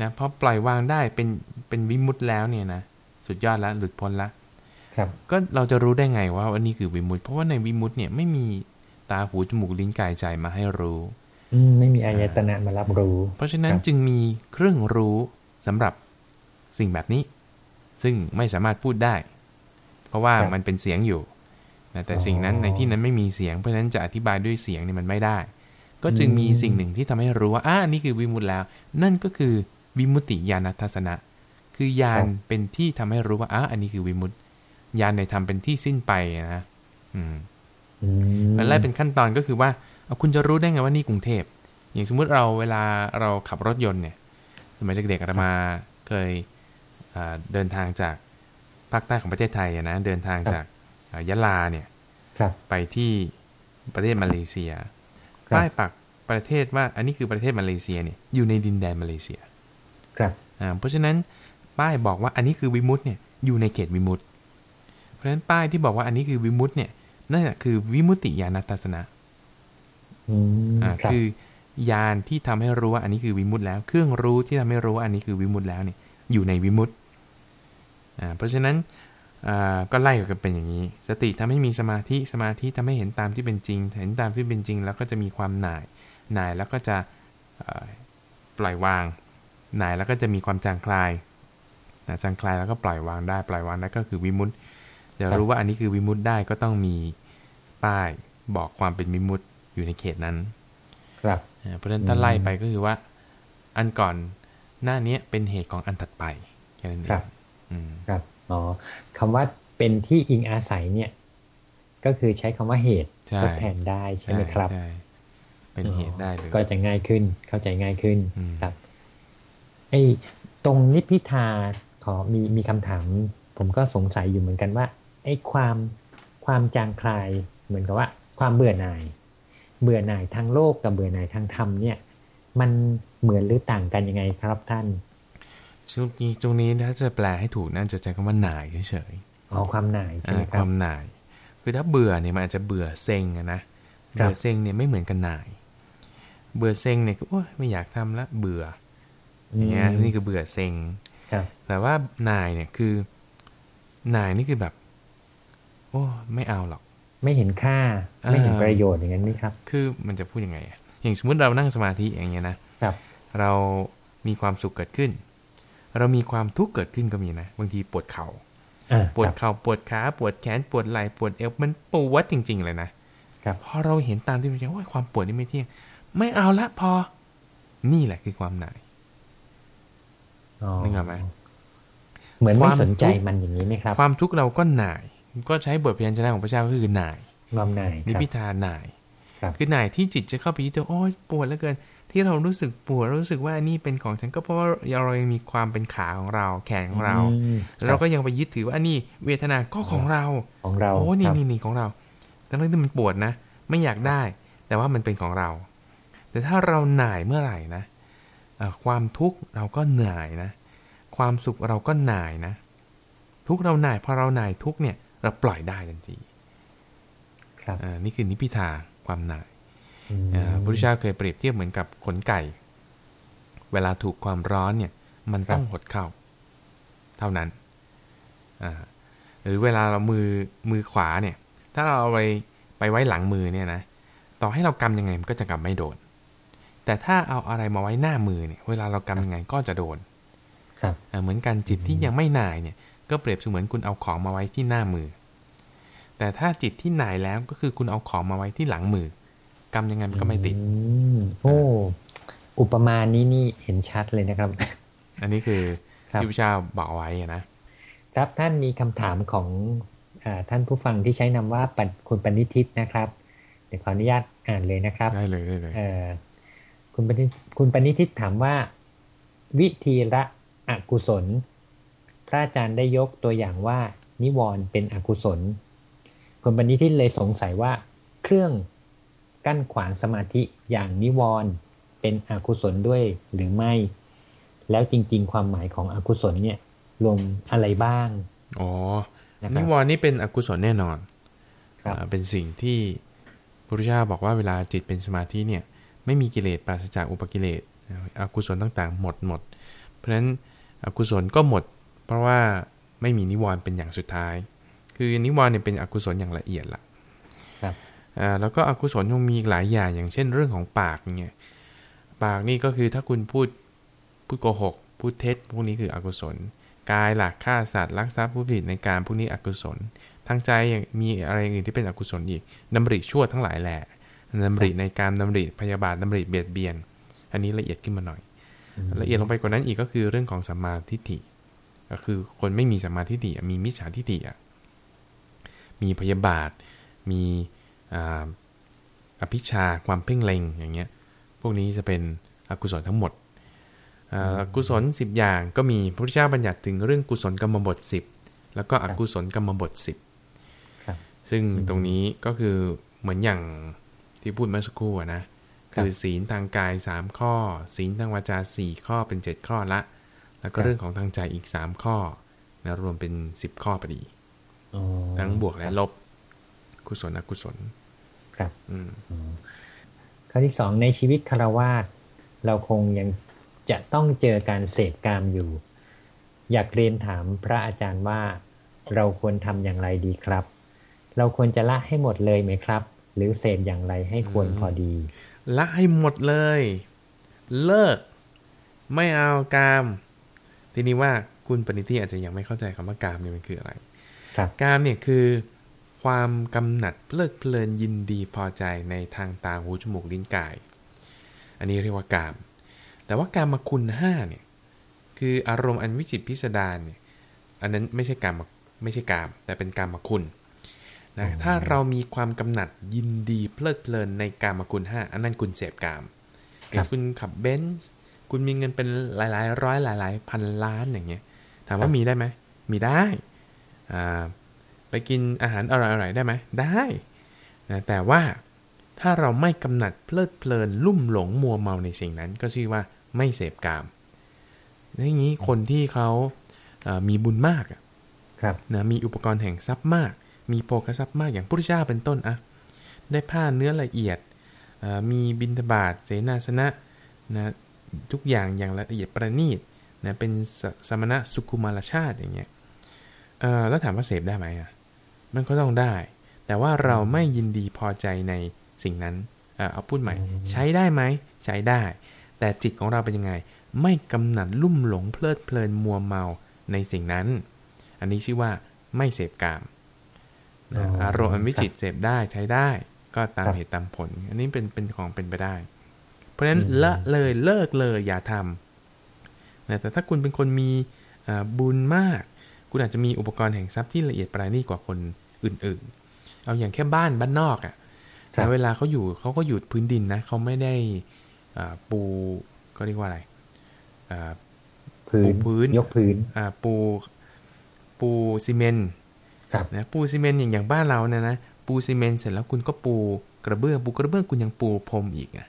นะพอปล่อยวางได้เป็นเป็นวิมุตติแล้วเนี่ยนะสุดยอดแล้วหลุดพ้นละครับ ก็เราจะรู้ได้ไงว่าวันนี้คือวิมุตติเพราะว่าในวิมุตติเนี่ยไม่มี ตาหูจมูกลิ้นกายใจมาให้รู้อืมไม่มีอายตนะมารับรู้ เพราะฉะนั้นครับจึงมีเครื่องรู้สำหรับสิ่งแบบนี้ ซึ่งไม่สามารถพูดได้ เพราะว่าครับมันเป็นเสียงอยู่นะแต่สิ่งนั้นในที่นั้นไม่มีเสียงเพราะฉะนั้นจะอธิบายด้วยเสียงเนี่ยมันไม่ได้ ก็จึงมีสิ่งหนึ่งที่ทำให้รู้ว่าอ่านี่คือวิมุตติแล้ว นั่นก็คือวิมุตติญาณทัศนะ คือญาณเป็นที่ทำให้รู้ว่าอ่าอันนี้คือวิมุตติญาณในธรรมเป็นที่สิ้นไปนะ อืม อืมแล้วแรกเป็นขั้นตอนก็คือว่าเอาคุณจะรู้ได้ไงว่านี่กรุงเทพ อย่างสมมุติเราเวลาเราขับรถยนต์เนี่ย สมัยเด็กๆอาตมาเคยอ่าเดินทางจากภาคใต้ของประเทศไทยอะนะเดินทางจากอ่ายะลาเนี่ยครับไปที่ประเทศมาเลเซียครับป้ายปักประเทศว่าอันนี้คือประเทศมาเลเซียเนี่ยอยู่ในดินแดนมาเลเซีย ครับอ่าเพราะฉะนั้นป้ายบอกว่าอันนี้คือวิมุตต์เนี่ยอยู่ในเขตวิมุตต์เพราะฉะนั้นป้ายที่บอกว่าอันนี้คือวิมุตต์เนี่ย นั่นแหละคือวิมุตติญาณทัศนะอืมอ่าครับคือยานที่ทำให้รู้ว่าอันนี้คือวิมุตต์แล้วเครื่องรู้ที่ทำให้รู้ว่าอันนี้คือวิมุตต์แล้วเนี่ยอยู่ในวิมุตต์อ่าเพราะฉะนั้นอ่าก็ไล่กันเป็นอย่างนี้ สติทำให้มีสมาธิสมาธิทำให้เห็นตามที่เป็นจริง เห็นตามที่เป็นจริง แล้วก็จะมีความหน่ายหน่ายแล้วก็จะเอ่อปล่อยวาง หน่ายแล้วก็จะมีความจางคลายนะจางคลายแล้วก็ปล่อยวางได้ ปล่อยวางได้ก็คือวิมุตต์ จะรู้ว่าอันนี้คือวิมุตต์ได้ก็ต้องมีป้ายบอกความเป็นวิมุตต์อยู่ในเขตนั้น ครับอ่าเพราะฉะนั้นถ้าไล่ไปก็คือว่า อันก่อนหน้าเนี้ยเป็นเหตุของอันถัดไปแค่นั้นเองครับอืมครับอ๋อคำว่าเป็นที่อิงอาศัยเนี่ย ก็คือใช้คำว่าเหตุใช่ทดแทนได้ใช่ไหมครับใช่เป็นเหตุได้เลยก็จะง่ายขึ้นเข้าใจง่ายขึ้นอืมครับไอ้ตรงนิพพิทาขอมีมีคำถาม ผมก็สงสัยอยู่เหมือนกันว่าไอ้ความความจางคลายเหมือนกับว่า ความเบื่อหน่าย เบื่อหน่ายทางโลกกับเบื่อหน่ายทางธรรมเนี่ย มันเหมือนหรือต่างกันยังไงครับท่านช่วงนี้ตรงนี้ถ้าจะแปลให้ถูกน่าจะใช้คำว่าหน่ายเฉยอ๋อความหน่ายๆใช่ไหมอ่าคครับวามหน่าย คือถ้าเบื่อเนี่ยมันอาจจะเบื่อเซ็งอะนะครับเบื่อเซ็งเนี่ยไม่เหมือนกันหน่าย เบื่อเซ็งเนี่ยคือโอ้ยไม่อยากทำละเบื่ออย่างเงี้ยนี่คือเบื่อเซ็งครับแต่ว่าหน่ายเนี่ยคือหน่ายนี่คือแบบ โอ้ไม่เอาหรอก ไม่เห็นค่า ไม่เห็นอ่าประโยชน์อย่างนั้นไหมครับ คือมันจะพูดยังไงอะอย่างสมมติเรานั่งสมาธิอย่างเงี้ยนะครับ เรามีความสุขเกิดขึ้น เรามีความทุกข์เกิดขึ้นก็มีนะ บางทีปวดเขา่าอ่าปวดครับเข่าปวดขาปวดแขนปวดไหล่ปวดเอวมันปวดจริง ๆ เลยนะครับพอเราเห็นตามที่เป็นจริงว่าความปวดนี่ไม่เที่ยง ไม่เอาละพอ นี่แหละคือความหน่ายอ๋อนึกออกไหมเหมือนคไม่วามสนใจทุกข์มันอย่างนี้ไหมครับ ความทุกข์เราก็หน่าย ก็ใช้บทพยัญชนะของพระเจ้าก็คือหน่ายความหน่ายนิครับพิทาหน่ายครับคือหน่ายที่จิตจะเข้าไปยึดตัวโอ้ยปวดเหลือเกิน ที่เรารู้สึกปวดเรารู้สึกว่านี่เป็นของฉันก็เพราะว่าเรายังมีความเป็นขาของเราแขนของเราอืมเราก็ยังไปยึดถือว่านี่เวทนาก็ของเราของเราโอ้นี่ครับนี่นี่ของเราทั้งที่มันปวดนะ ไม่อยากได้ แต่ว่ามันเป็นของเรา แต่ถ้าเราหน่ายเมื่อไหร่นะเอ่อความทุกข์เราก็หน่ายนะ ความสุขเราก็หน่ายนะ ทุกข์เราหน่ายพอเราหน่ายทุกข์เนี่ย เราปล่อยได้ทันทีครับอ่านี่คือนิพพิทาความหน่ายอืมอ่าพระพุทธเจ้าเคยเปรียบเทียบเหมือนกับขนไก่ เวลาถูกความร้อนเนี่ย มันต้องหดเข้า เท่านั้นอ่าหรือเวลาเรามือมือขวาเนี่ย ถ้าเราเอาไปไปไว้หลังมือเนี่ยนะต่อให้เรากำยังไงมันก็จะกำไม่โดน แต่ถ้าเอาอะไรมาไว้หน้ามือเนี่ย เวลาเรากำยังไงก็จะโดนครับอ่าเหมือนกันจิตที่ยังไม่หน่ายเนี่ย ก็เปรียบเสมือนคุณเอาของมาไว้ที่หน้ามือ แต่ถ้าจิตที่หน่ายแล้วก็คือคุณเอาของมาไว้ที่หลังมือกำยังไงมันก็ไม่ติดอืมโอ้อุปมานี้นี่เห็นชัดเลยนะครับ อันนี้คือครับที่พระเจ้าบอกไว้อะนะครับท่านมีคำถามของอาท่านผู้ฟังที่ใช้นามว่าปัญคุณปณิทิตนะครับเดี๋ยวขออนุญาตอ่านเลยนะครับได้เลยได้เลยเอ่อคุณปณิคุณปณิทิตถามว่า วิธีละอกุศล พระอาจารย์ได้ยกตัวอย่างว่า นิวรณ์เป็นอกุศลคุณปณิทิตเลยสงสัยว่า เครื่องกั้นขวางสมาธิอย่างนิวรณ์เป็นอกุศลด้วยหรือไม่ แล้วจริง ๆ ความหมายของอกุศลเนี่ยรวมอะไรบ้างอ๋อนะครับนิวรณ์นี่เป็นอกุศลแน่นอนครับอ่าเป็นสิ่งที่พระพุทธเจ้าบอกว่าเวลาจิตเป็นสมาธิเนี่ยไม่มีกิเลสปราศจากอุปกิเลสอกุศลต่างๆ หมดหมด เพราะฉะนั้นอกุศลก็หมด เพราะว่าไม่มีนิวรณ์เป็นอย่างสุดท้าย คือนิวรณ์เนี่ยเป็นอกุศลอย่างละเอียดละครับอ่าแล้วก็อกุศลยังมีอีกหลายอย่างอย่างเช่น เรื่องของปากเนี่ยปากนี่ก็คือถ้าคุณพูดพูดโกหกพูดเท็จพวกนี้คืออกุศล กายหลักฆ่าสัตว์ลักทรัพย์ผู้ผิดในการพวกนี้อกุศล ทางใจอย่างมีอะไรอื่นที่เป็นอกุศลอีกดำริชั่วทั้งหลายแหละดำริในการดำริพยาบาทดำริเบียดเบียน อันนี้ละเอียดขึ้นมาหน่อย ละเอียดลงไปกว่านั้นอีกก็คือเรื่องของสัมมาทิฏฐิ ก็คือคนไม่มีสัมมาทิฏฐิมีมิจฉาทิฏฐิอะมีพยาบาท มีอภิชาความเพ่งเล็งอย่างเงี้ย พวกนี้จะเป็นอกุศลทั้งหมดกุศลสิบอย่างก็มีพระพุทธเจ้าบัญญัติถึงเรื่องกุศลกรรมบทสิบแล้วก็อกุศลกรรมบทสิบซึ่งตรงนี้ก็คือเหมือนอย่างที่พูดเมื่อสักครู่นะ คือศีลทางกายสามข้อ ศีลทางวาจาสี่ข้อเป็นเจ็ดข้อละ แล้วก็เรื่องของทางใจอีกสามข้อนะรวมเป็นสิบข้อพอดีทั้งบวกและลบ กุศลอกุศล ครับ อืมข้อที่สองในชีวิตคารวาสเราคงยังจะต้องเจอการเสพกามอยู่ อยากเรียนถามพระอาจารย์ว่า เราควรทำอย่างไรดีครับ เราควรจะละให้หมดเลยไหมครับ หรือเสพอย่างไรให้ควรพอดี ละให้หมดเลย เลิก ไม่เอากาม ทีนี้ว่าคุณปณิธิอาจจะยังไม่เข้าใจคำว่ากามเนี่ยมันคืออะไรกามเนี่ยคือ ความกำหนัดเพลิดเพลินยินดีพอใจในทางตาหูจมูกลิ้นกาย อันนี้เรียกว่ากาม แต่ว่าการมาคุณห้าเนี่ยคืออารมณ์อันวิจิตพิสดารเนี่ยอันนั้นไม่ใช่กามไม่ใช่กาม แต่เป็นกามคุณนะถ้าเรามีความกำหนัดยินดีเพลิดเพลินในกามคุณห้าอันนั้นคุณเสพกามอย่างคุณขับเบนซ์ คุณมีเงินเป็นหลาย ๆ ร้อยหลาย ๆ พันล้านอย่างเงี้ย ถามว่ามีได้ไหม มีได้อ่าไปกินอาหารอร่อยๆได้ไหมได้นะแต่ว่าถ้าเราไม่กำหนัดเพลิดเพลินลุ่มหลงมัวเมาในสิ่งนั้น ก็ชื่อว่าไม่เสพกามอย่างนี้คนที่เขามีบุญมากครับนะมีอุปกรณ์แห่งทรัพย์มาก มีโภคทรัพย์มากอย่างพุทธเจ้าเป็นต้นอะได้ผ้าเนื้อละเอียดมีบินทบาทเสนาสนะนะ ทุกอย่างอย่างละเอียดประณีตนะเป็นสมณะสุขุมารชาติอย่างเงี้ยแล้วถามว่าเสพได้ไหมอะมันก็ต้องได้ แต่ว่าเราไม่ยินดีพอใจในสิ่งนั้นเอาพูดใหม่ ใช้ได้ไหมใช้ได้ แต่จิตของเราเป็นยังไง ไม่กำหนัดลุ่มหลงเพลิดเพลินมัวเมาในสิ่งนั้น อันนี้ชื่อว่าไม่เสพกามอารมณ์อันวิจิตเสพได้ใช้ได้ ก็ตามเหตุตามผล อันนี้เป็นเป็นของเป็นไปได้เพ ราะฉะนั้นละเลยเลิกเลยอย่าทำแต่ถ้าคุณเป็นคนมีบุญมาก คุณอาจจะมีอุปกรณ์แห่งทรัพย์ที่ละเอียดปราณีตกว่าคนอื่นๆ เอาอย่างแค่บ้านบ้านนอกอะ่ะเวลาเขาอยู่เขาก็อยู่พื้นดินนะเขาไม่ได้ปูก็เรียกว่าอะไรปูพื้นยกพื้นปูปูซีเมนต์นะปูซีเมนต์อย่างอย่างบ้านเราเนี่ยนะปูซีเมนต์เสร็จแล้วคุณก็ปูกระเบื้องปูกระเบื้องคุณยังปูพรมอีกอะ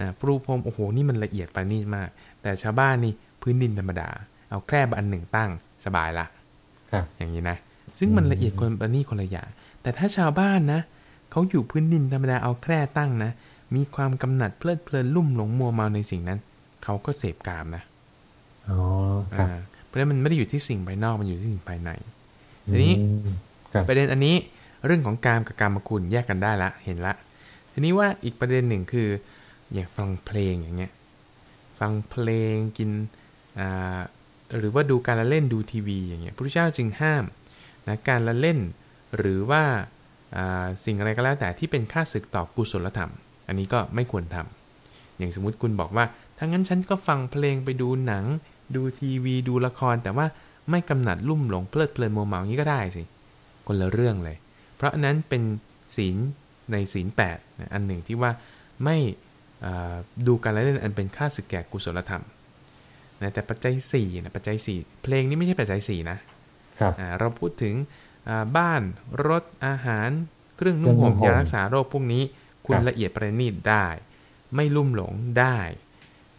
นะปูพรมโอ้โหนี่มันละเอียดปานีมาก แต่ชาวบ้านนี่พื้นดินธรรมดา เอาแคร่อันหนึ่งตั้งสบายละอย่างนี้นะ ซึ่งมันละเอียดคนปนี่คนละอย่างแต่ถ้าชาวบ้านนะเขาอยู่พื้นดินธรรมดาเอาแคร่ตั้งนะ มีความกำหนัดเพลิดเพลินลุ่มหลงมัวเมาในสิ่งนั้น เขาก็เสพกามนะอ๋อครับเพราะฉะนั้นมันไม่ได้อยู่ที่สิ่งภายนอกมันอยู่ที่สิ่งภายในทีนี้ประเด็นอันนี้เรื่องของกามกับกามคุณแยกกันได้ละ เห็นละ ทีนี้ว่าอีกประเด็นหนึ่งคือ อย่างฟังเพลงอย่างเงี้ยฟังเพลงกินหรือว่าดูการละเล่นดูทีวีอย่างเงี้ยพระพุทธเจ้าจึงห้ามนะการละเล่นหรือว่าสิ่งอะไรก็แล้วแต่ที่เป็นค่าศึกต่อกุศลธรรม อันนี้ก็ไม่ควรทำอย่างสมมุติคุณบอกว่าถ้างั้นฉันก็ฟังเพลงไปดูหนัง ดูทีวีดูละคร แต่ว่าไม่กำหนัดลุ่มหลงเพลิดเพลินโมเมาอย่างนี้ก็ได้สิคนละเรื่องเลย เพราะนั้นเป็นศีลในศีลแปดอันหนึ่งที่ว่าไม่ ดูการละเล่นอันเป็นค่าศึกแก่กุศลธรรมนะแต่ปัจจัยสี่นะปัจจัยสี่เพลงนี้ไม่ใช่ปัจจัยสี่นะครับเราพูดถึงบ้านรถอาหาร เครื่องนุ่งห่มยารักษาโรคพวกนี้ คุณละเอียดประณีตได้ ไม่ลุ่มหลงได้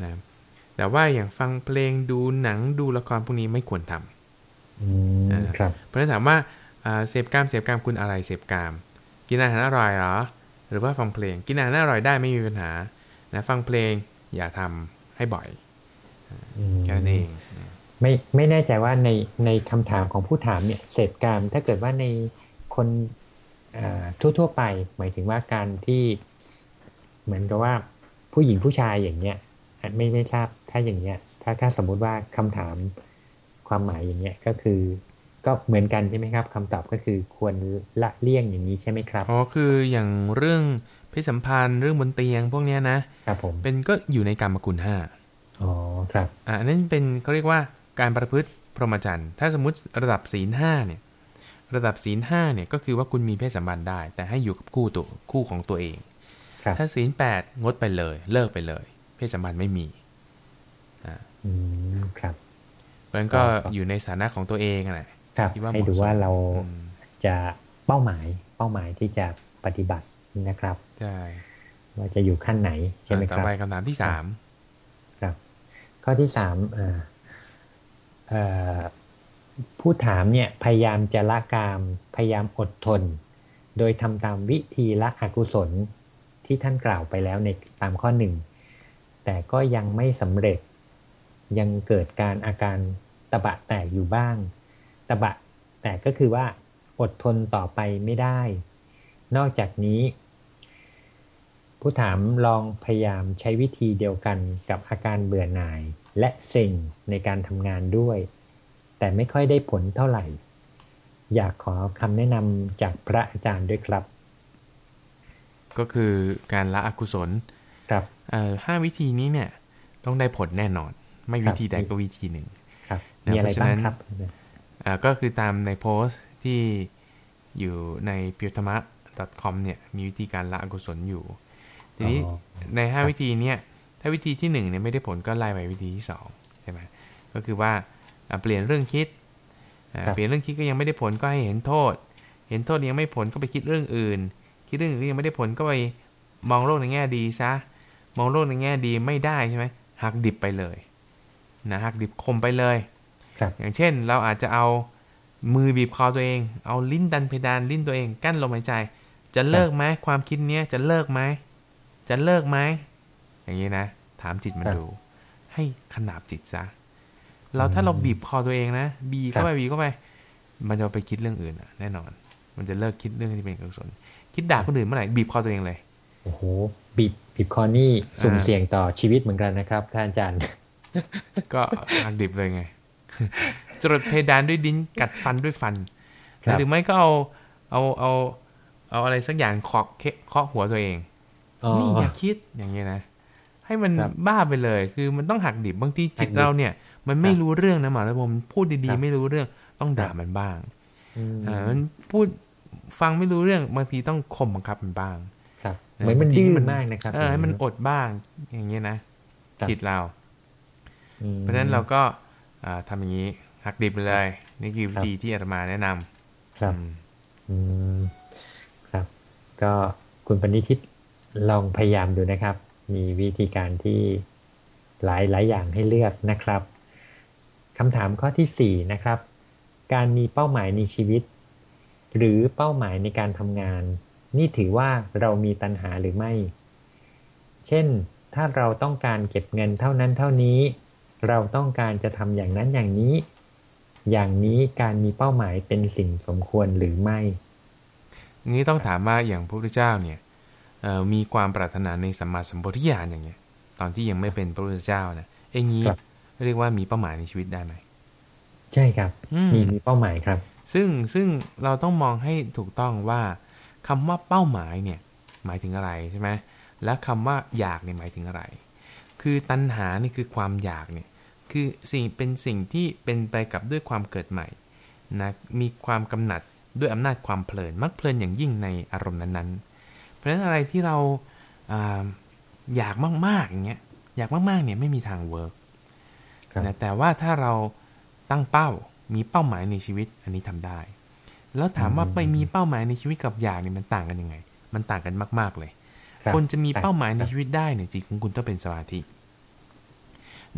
นะแต่ว่าอย่างฟังเพลงดูหนังดูละครพวกนี้ไม่ควรทำเพราะฉะนั้นถามว่าเสพกามเสพกามคุณอะไรเสพกาม กินอาหารอร่อยเหรอ หรือว่าฟังเพลงกินอาหารอร่อยได้ไม่มีปัญหา นะฟังเพลงอย่าทำให้บ่อยแค่นั้นเองไม่ไม่แน่ใจว่าในในคำถามของผู้ถามเนี่ยเสพการถ้าเกิดว่าในคนทั่วทั่วไป หมายถึงว่าการที่เหมือนกับว่าผู้หญิงผู้ชายอย่างเงี้ยไม่ไม่ทราบถ้าอย่างเงี้ย ถ้าถ้าสมมุติว่าคำถามความหมายอย่างเงี้ยก็คือกก็เหมือนกันใช่ไหมครับคำตอบก็คือควรละเลี่ยงอย่างนี้ใช่ไหมครับอ๋อคืออย่างเรื่องเพศสัมพันธ์เรื่องบนเตียงพวกนี้นะครับผมเป็นก็อยู่ในกรรมกุลห้าอ๋อครับอ่านั่นเป็นเขาเรียกว่าการประพฤติพรหมจรรย์ถ้าสมมติระดับศีลห้าเนี่ย ระดับศีลห้าเนี่ยก็คือว่าคุณมีเพศสัมพันธ์ได้ แต่ให้อยู่กับคู่ตัวคู่ของตัวเองถ้าศีลแปดงดไปเลย เลิกไปเลย เพศสัมพันธ์ไม่มีอ่าอืมครับเพราะฉะนั้นก็อยู่ในสถานะของตัวเองนะรับให้ดูว่าเราจะเป้าหมายเป้าหมายที่จะปฏิบัตินะครับ ใช่ว่าจะอยู่ขั้นไหนใช่ไหมครับต่อไปคำถามที่สามครับ ข้อที่สามผู้ถามเนี่ยพยายามจะละกามพยายามอดทน โดยทำตามวิธีละอกุศลที่ท่านกล่าวไปแล้วในตามข้อหนึ่งแต่ก็ยังไม่สำเร็จยังเกิดการอาการตะบะแตกอยู่บ้าง ตะบะแตกก็คือว่าอดทนต่อไปไม่ได้ นอกจากนี้ ผู้ถามลองพยายามใช้วิธีเดียวกันกับอาการเบื่อหน่ายและเซ็งในการทำงานด้วย แต่ไม่ค่อยได้ผลเท่าไหร่ อยากขอคำแนะนำจากพระอาจารย์ด้วยครับ ก็คือการละอกุศลครับห้าวิธีนี้เนี่ยต้องได้ผลแน่นอน ไม่วิธีใดก็วิธีหนึ่งมีอะไรบ้างครับก็คือตามในโพสต์ที่อยู่ในพิวธรรมะ .com เนี่ยมีวิธีการละอกุศลอยู่ ทีนี้ในห้าวิธีเนี่ยถ้าวิธีที่หนึ่งเนี่ยไม่ได้ผลก็ไล่ไปวิธีที่สองใช่ไหมก็คือว่าเปลี่ยนเรื่องคิดเปลี่ยนเรื่องคิดก็ยังไม่ได้ผลก็ให้เห็นโทษ เห็นโทษยังไม่ผลก็ไปคิดเรื่องอื่น คิดเรื่องอื่นก็ยังไม่ได้ผลก็ไปมองโลกในแง่ดีซะมองโลกในแง่ดีไม่ได้ใช่ไหมหักดิบไปเลยนะหักดิบคมไปเลยอย่างเช่น เราอาจจะเอามือบีบคอตัวเอง เอาลิ้นดันเพดานลิ้นตัวเอง กั้นลมหายใจ จะเลิกไหมความคิดเนี้ยจะเลิกไหม จะเลิกไหมอย่างนี้นะ ถามจิตมันดู ให้ขนาบจิตซะเราถ้าเราบีบคอตัวเองนะบีเข้าไปบีเข้าไป มันจะไปคิดเรื่องอื่นอะ แน่นอน มันจะเลิกคิดเรื่องที่เป็นกุศลคิดด่าคนอื่นเมื่อไหร่บีบคอตัวเองเลยโอ้โหบีบบีบคอนี่สุ่มเสี่ยงต่อชีวิตเหมือนกันนะครับท่านอาจารย์ ก็หักดิบเลยไงจรดเพดานด้วยดินกัดฟันด้วยฟันหรือไม่ก็เอาเอาเอาเอาอะไรสักอย่างเคาะเคาะหัวตัวเอง นี่อย่าคิดอย่างเงี้ยนะ ให้มันบ้าไปเลย คือมันต้องหักดิบบางทีจิตเราเนี่ย มันไม่รู้เรื่องนะหมาแล้วผมพูดดีๆ ไม่รู้เรื่อง ต้องด่ามันบ้างอ่ามันพูดฟังไม่รู้เรื่องบางทีต้องข่มบังคับมันบ้างเหมือนมันดื้อมากนะครับเออให้มันอดบ้างอย่างเงี้ยนะจิตเรา เพราะฉะนั้นเราก็ทำอย่างนี้หักดิบเลย นี่คือวิธีที่อาตมาแนะนำครับอืมครับ ก็คุณปณิทิต ลองพยายามดูนะครับ มีวิธีการที่หลายหลายอย่างให้เลือกนะครับคำถามข้อที่สี่นะครับ การมีเป้าหมายในชีวิต หรือเป้าหมายในการทำงาน นี่ถือว่าเรามีตัณหาหรือไม่ เช่น ถ้าเราต้องการเก็บเงินเท่านั้นเท่านี้ เราต้องการจะทำอย่างนั้นอย่างนี้ อย่างนี้การมีเป้าหมายเป็นสิ่งสมควรหรือไม่งี้ต้องถามว่าอย่างพระพุทธเจ้าเนี่ย มีความปรารถนาในสัมมาสัมปวิญาณอย่างเงี้ย ตอนที่ยังไม่เป็นพระพุทธเจ้านะเอ้งี้เรียกว่ามีเป้าหมายในชีวิตได้ไหมใช่ครับมีมีเป้าหมายครับ ซึ่งซึ่งเราต้องมองให้ถูกต้องว่าคำว่าเป้าหมายเนี่ยหมายถึงอะไรใช่ไหมและคำว่าอยากเนี่ยหมายถึงอะไร คือตัณหานี่คือความอยากเนี่ยคือสิ่งเป็นสิ่งที่เป็นไปกับด้วยความเกิดใหม่นะมีความกำหนัดด้วยอำนาจความเพลินมักเพลินอย่างยิ่งในอารมณ์นั้นๆเพ ราะฉะนั้นอะไรที่เราอยากมากๆอย่างเงี้ยอยากมากๆเนี่ยไม่มีทางเวิร์กนะแต่ว่าถ้าเราตั้งเป้ามีเป้าหมายในชีวิตอันนี้ทำได้ แล้วถามว่าไปมีเป้าหมายในชีวิตกับอยากเนี่ยมันต่างกันยังไง มันต่างกันมาก ๆเลย คนจะมีเป้าหมายในชีวิตได้เนี่ยจิตของคุณต้องเป็นสมาธิ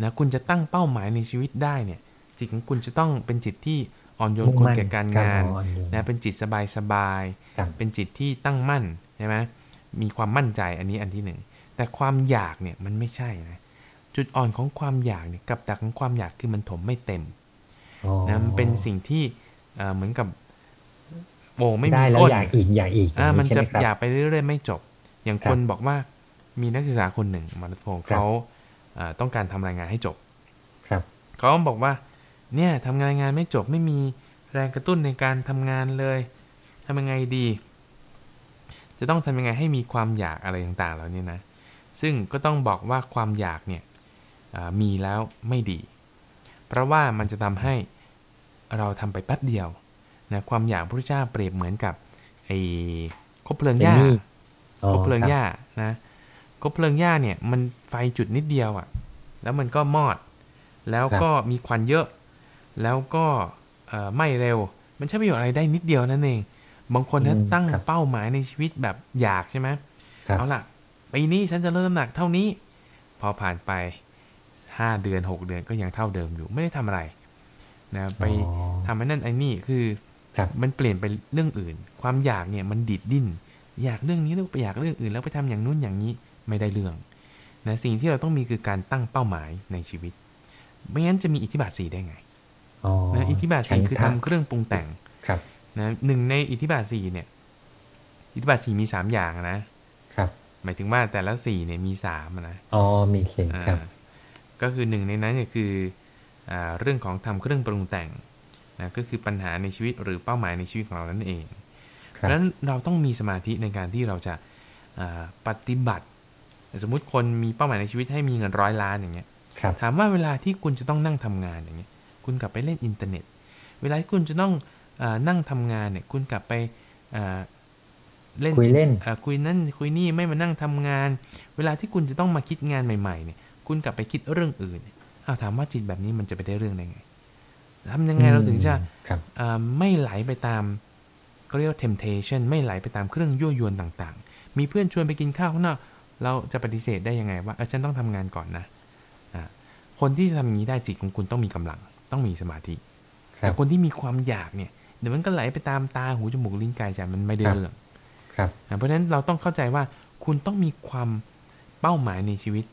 นะคุณจะตั้งเป้าหมายในชีวิตได้เนี่ยจิตของคุณจะต้องเป็นจิตที่อ่อนโยนคนแก่การงานนะเป็นจิตสบายสบายเป็นจิตที่ตั้งมั่นใช่ไหม มีความมั่นใจอันนี้อันที่หนึ่งแต่ความอยากเนี่ยมันไม่ใช่นะจุดอ่อนของความอยากเนี่ยกับดักของความอยากคือมันถมไม่เต็มนะมันเป็นสิ่งที่เหมือนกับโอ้ไม่มีก้นอยากอีกอยากอีกอ่ามันจะอยากไปเรื่อยๆไม่จบ อย่างคนบอกว่ามีนักศึกษาคนหนึ่งมาราธอนเขาต้องการทำรายงานให้จบ ครับเขาบอกว่า เนี่ยทำงานงานไม่จบไม่มีแรงกระตุ้นในการทำงานเลยทำยังไงดี จะต้องทำยังไงให้มีความอยากอะไรต่างๆเหล่านี้นะ ซึ่งก็ต้องบอกว่าความอยากเนี่ยมีแล้วไม่ดี เพราะว่ามันจะทำให้เราทำไปแป๊บเดียวนะความอยากพระเจ้าเปรียบเหมือนกับไอ้คบเพลิงหญ้าคบเพลิงหญ้านะคบเพลิงหญ้าเนี่ย มันไฟจุดนิดเดียวอะ่ะ แล้วมันก็มอด แล้วก็มีควันเยอะ แล้วก็ไม่เร็ว มันใช้ประโยชน์อะไรได้นิดเดียวนั่นเอง บางคนถ้าตั้งเป้าหมายในชีวิตแบบอยากใช่ไหมเอาล่ะปีนี้ฉันจะลดน้ำหนักเท่านี้ พอผ่านไปห้าเดือนหกเดือนก็ยังเท่าเดิมอยู่ไม่ได้ทำอะไรนะไปทำให้นั่นไอ้นี่คือมันเปลี่ยนไปเรื่องอื่น ความอยากเนี่ยมันดิดดิ้นอยากเรื่องนี้แล้วไปอยากเรื่องอื่น แล้วไปทำอย่างนู้นอย่างนี้ไม่ได้เรื่องนะสิ่งที่เราต้องมีคือการตั้งเป้าหมายในชีวิต ไม่งั้นจะมีอิทธิบาทสีได้ไงนะอิทธิบาทสีคือทำเครื่องปรุงแต่งครับ นะหนึ่งในอิทธิบาทสีเนี่ย อิทธิบาทสีมีสามอย่างนะครับ หมายถึงว่าแต่ละสี่เนี่ยมีสามนะอ๋อมีเขียนครับก็คือหนึ่งในนั้นเนี่ยคือเรื่องของทำเครื่องปรุงแต่งนะก็คือปัญหาในชีวิตหรือเป้าหมายในชีวิตของเรานั่นเองเพราะฉะนั้นเราต้องมีสมาธิในการที่เราจะปฏิบัติ สมมุติคนมีเป้าหมายในชีวิตให้มีเงินร้อยล้านอย่างเงี้ยถามว่าเวลาที่คุณจะต้องนั่งทำงานอย่างเงี้ย คุณกลับไปเล่นอินเทอร์เน็ต เวลาที่คุณจะต้องอ นั่งทำงานเนี่ย คุณกลับไปเล่นคุยเล่นคุยนั่นคุยนี่ไม่มานั่งทำงาน เวลาที่คุณจะต้องมาคิดงานใหม่ๆเนี่ย คุณกลับไปคิดเรื่องอื่นเอาถามว่าจิตแบบนี้มันจะไปได้เรื่องได้ไงทำยังไงเราถึงจะไม่ไหลไปตามก็เรียกว่า temptation ไม่ไหลไปตามเครื่องยั่วยวนต่างๆ มีเพื่อนชวนไปกินข้าวข้างนอกเราจะปฏิเสธได้ยังไง ว่าเออฉันต้องทำงานก่อนนะคนที่ทำอย่างนี้ได้จิตของคุณต้องมีกำลัง ต้องมีสมาธิ แต่คนที่มีความอยากเนี่ย เดี๋ยวมันก็ไหลไปตามตาหูจมูกลิ้นกายใจมันไม่ได้เรื่องเพราะฉะนั้นเราต้องเข้าใจว่าคุณต้องมีความเป้าหมายในชีวิต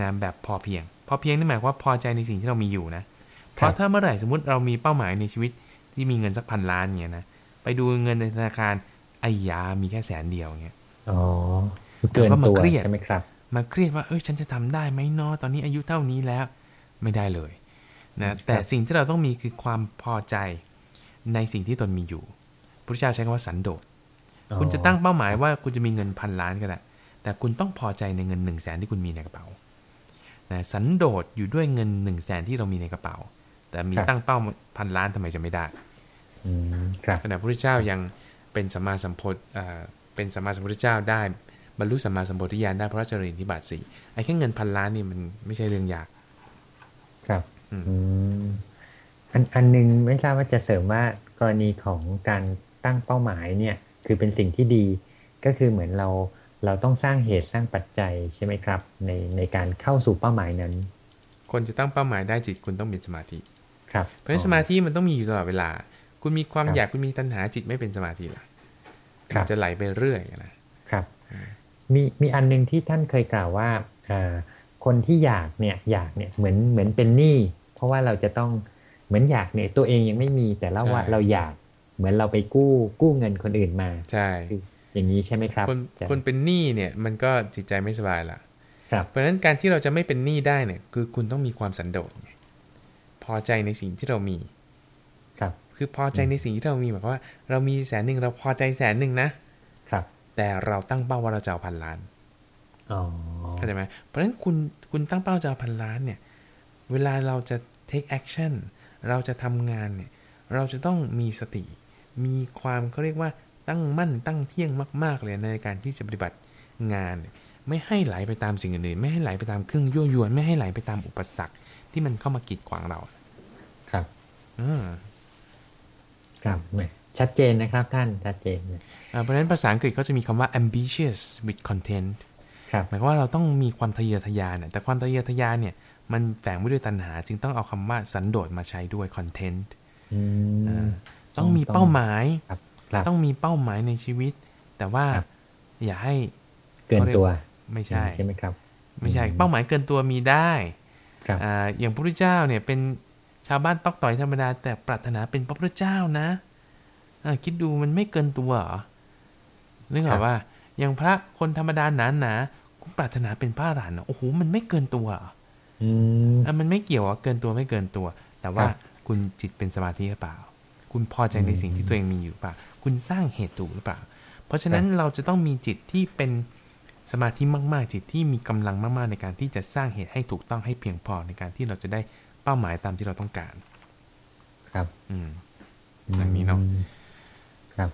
นะแบบพอเพียง พอเพียงนี่หมายว่าพอใจในสิ่งที่เรามีอยู่นะเพราะถ้าเมื่อไหร่สมมติเรามีเป้าหมายในชีวิตที่มีเงินสักพันล้านเงี้ยนะไปดูเงินในธนาคารไอ้ยามีแค่แสนเดียวเงี้ยอ๋อเกินตัวใช่ไหมครับมาเครียดว่าเอ้ยฉันจะทำได้ไหมนอตอนนี้อายุเท่านี้แล้ว ไม่ได้เลยนะแต่สิ่งที่เราต้องมีคือความพอใจ ในสิ่งที่ตนมีอยู่พระเจ้าใช้คำว่าสันโดษคุณจะตั้งเป้าหมายว่าคุณจะมีเงินพันล้านก็ได้แต่คุณต้องพอใจในเงินหนึ่งแสนที่คุณมีในกระเป๋านะสันโดษอยู่ด้วยเงินหนึ่งแสนที่เรามีในกระเป๋า แต่มีตั้งเป้าพันล้านทำไมจะไม่ได้ขณะพระพุทธเจ้ายังเป็นสัมมาสัมโพธิเป็นสัมมาสัมพุทธเจ้าได้บรรลุสัมมาสัมโพธิญาณได้เพราะเจริญที่บาทสี่ไอ้แค่เงินพันล้านนี่มันไม่ใช่เรื่องยาก ครับ อืม อันอันหนึ่งไม่ทราบว่าจะเสริมว่ากรณีของการตั้งเป้าหมายเนี่ยคือเป็นสิ่งที่ดีก็คือเหมือนเราเราต้องสร้างเหตุสร้างปัจจัยใช่ไหมครับ ในในการเข้าสู่เป้าหมายนั้น คนจะตั้งเป้าหมายได้จิตคุณต้องมีสมาธิครับเพราะฉะนั้นสมาธิมันต้องมีอยู่ตลอดเวลา คุณมีความอยากคุณมีตัณหาจิตไม่เป็นสมาธิล่ะจะไหลไปเรื่อยนะครับ มีมีอันหนึ่งที่ท่านเคยกล่าวว่าคนที่อยากเนี่ยอยากเนี่ยเหมือนเหมือนเป็นหนี้เพราะว่าเราจะต้อง เหมือนอยากเนี่ยตัวเองยังไม่มีแต่เราว่าเราอยากเหมือนเราไปกู้กู้เงินคนอื่นมา ใช่อย่างนี้ใช่ไหมครับ คนคนเป็นหนี้เนี่ยมันก็จิตใจไม่สบายละเพราะฉะนั้นการที่เราจะไม่เป็นหนี้ได้เนี่ย คือคุณต้องมีความสันโดษไงพอใจในสิ่งที่เรามี ครับ คือพอใจในสิ่งที่เรามีหมายความว่า เรามีแสนหนึ่งเราพอใจแสนหนึ่งนะครับ แต่เราตั้งเป้าว่าเราจะเอาพันล้านเข้าใจไหมเพราะฉะนั้นคุณคุณตั้งเป้าจะเอาพันล้านเนี่ย เวลาเราจะ take action เราจะทำงานเนี่ยเราจะต้องมีสติ มีความเขาเรียกว่าตั้งมั่นตั้งเที่ยงมาก ๆ เลยในการที่จะปฏิบัติงาน ไม่ให้ไหลไปตามสิ่งอื่นไม่ให้ไหลไปตามเครื่องยั่วยวนไม่ให้ไหลไปตามอุปสรรคที่มันเข้ามากีดขวางเรา ครับอืมครับชัดเจนนะครับท่านชัดเจนเพราะฉะนั้นภาษาอังกฤษเขาจะมีคำว่า ambitious with content หมายความว่าเราต้องมีความทะเยอทะยานแต่ความทะเยอทะยานเนี่ย มันแฝงไว้ด้วยตัณหา จึงต้องเอาคำว่าสันโดษมาใช้ด้วย content ต้องมีเป้าหมายต้องมีเป้าหมายในชีวิต แต่ว่าอย่าให้เกินตัว ไม่ใช่ใช่ไหมครับ ไม่ใช่เป้าหมายเกินตัวมีได้อ่าอย่างพระพุทธเจ้าเนี่ยเป็นชาวบ้านตอกต่อยธรรมดา แต่ปรารถนาเป็นพระพุทธเจ้านะอคิดดูมันไม่เกินตัวเหรอนึกออกว่าอย่างพระคนธรรมดาหนาหนาคุณปรารถนาเป็นพระอรหันต์โอ้โหมันไม่เกินตัวอื มมันไม่เกี่ยวว่าเกินตัวไม่เกินตัว แต่ว่าคุณจิตเป็นสมาธิหรือเปล่า คุณพอใจในสิ่งที่ตัวเองมีอยู่ป่ะคุณสร้างเหตุถูกหรือเปล่า เพราะฉะนั้นเราจะต้องมีจิตที่เป็นสมาธิมาก ๆ จิตที่มีกำลังมาก ๆ ในการที่จะสร้างเหตุให้ถูกต้องให้เพียงพอในการที่เราจะได้เป้าหมายตามที่เราต้องการ ครับ อืมอย่างนี้เนาะครับ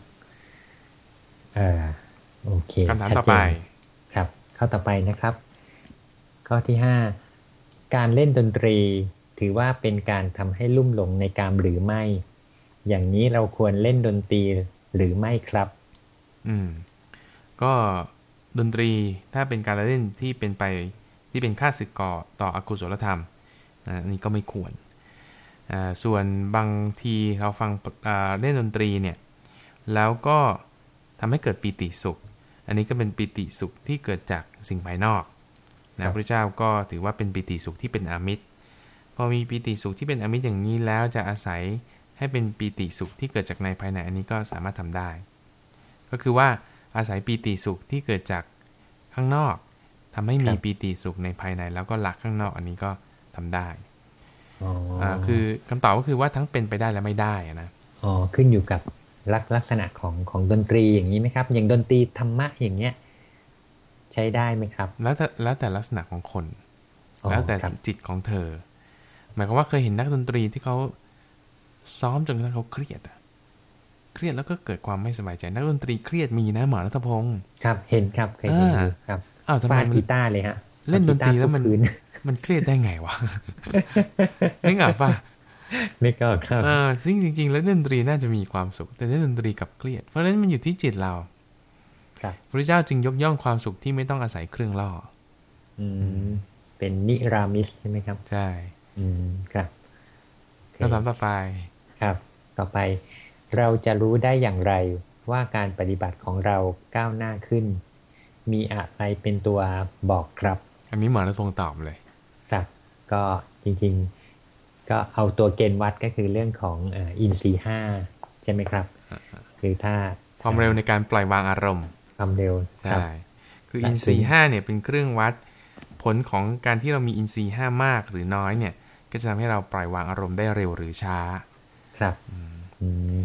เออโอเคคำถามชัดต่อเจไปนครับ ข้อต่อไปนะครับ ข้อที่ห้า การเล่นดนตรี ถือว่าเป็นการทำให้ลุ่มหลงในการหรือไม่ อย่างนี้เราควรเล่นดนตรีหรือไม่ครับ อืม ก็ดนตรีถ้าเป็นการเล่นที่เป็นไปที่เป็นค่าศึกก่อต่ออกุศลธรรมอันนี้ก็ไม่ควรอ่าส่วนบางทีเราฟังอ่าเล่นดนตรีเนี่ย แล้วก็ทำให้เกิดปีติสุข อันนี้ก็เป็นปีติสุขที่เกิดจากสิ่งภายนอก นะบพระเจ้าก็ถือว่าเป็นปีติสุขที่เป็นอามิตร พอมีปีติสุขที่เป็นอามิตรอย่างนี้แล้วจะอาศัยให้เป็นปีติสุขที่เกิดจากในภายในอันนี้ก็สามารถทำได้ ก็คือว่าอาศัยปีติสุขที่เกิดจากข้างนอกทำให้มีครับปีติสุขในภายในแล้วก็ละข้างนอกอันนี้ก็ทำได้อ๋อออ่าคือคำตอบก็คือว่าทั้งเป็นไปได้และไม่ได้อะนะอ๋อขึ้นอยู่กับลักลักษณะของของดนตรีอย่างนี้ไหมครับ อย่างดนตรีธรรมะอย่างเงี้ย ใช้ได้ไหมครับ แล้วแต่แล้วแต่ลักษณะของคนอ๋อแล้วแต่ครับจิตของเธอ หมายความว่าเคยเห็นนักดนตรีที่เขาซ้อมจนกระทั่งเขาเครียดอะเครียดแล้วก็เกิดความไม่สบายใจนักดนตรีเครียดมีนะหมอรัตพงศ์ครับเห็นครับเคยเห็นอ่าอยู่ครับอ้าวทำไมฟาดมันกีตาร์เลยฮะเล่นดนตรีแล้วมันเอากีาร์ทุบพื้มันเครียดได้ไงวะนึกออกปะนึกออกครับเออซึ่งจริง ๆ แล้วเล่นดนตรีน่าจะมีความสุข แต่เล่นดนตรีกลับเครียด เพราะฉะนั้นมันอยู่ที่จิตเราครับ พระเจ้าจึงยกย่องความสุขที่ไม่ต้องอาศัยเครื่องล่อ อืม เป็นนิรามิสใช่ไหมครับ ใช่ อืม ครับโอเคคำถามต่อไป ครับ ต่อไป เราจะรู้ได้อย่างไรว่าการปฏิบัติของเราก้าวหน้าขึ้น มีอะไรเป็นตัวบอกครับ อันนี้หมอรัตพงศ์ตอบเลย ครับ ก็จริง ๆ ก็เอาตัวเกณฑ์วัดก็คือเรื่องของเอินซีห้าใช่ไหมครับ คือถ้าความเร็วในการปล่อยวางอารมณ์ ความเร็วครัใช่บคือและอินทรีถึย์งห้าเนี่ยเป็นเครื่องวัดผลของการที่เรามีอินทรีย์ห้ามากหรือน้อยเนี่ย ก็จะทำให้เราปล่อยวางอารมณ์ได้เร็วหรือช้า ครับอืม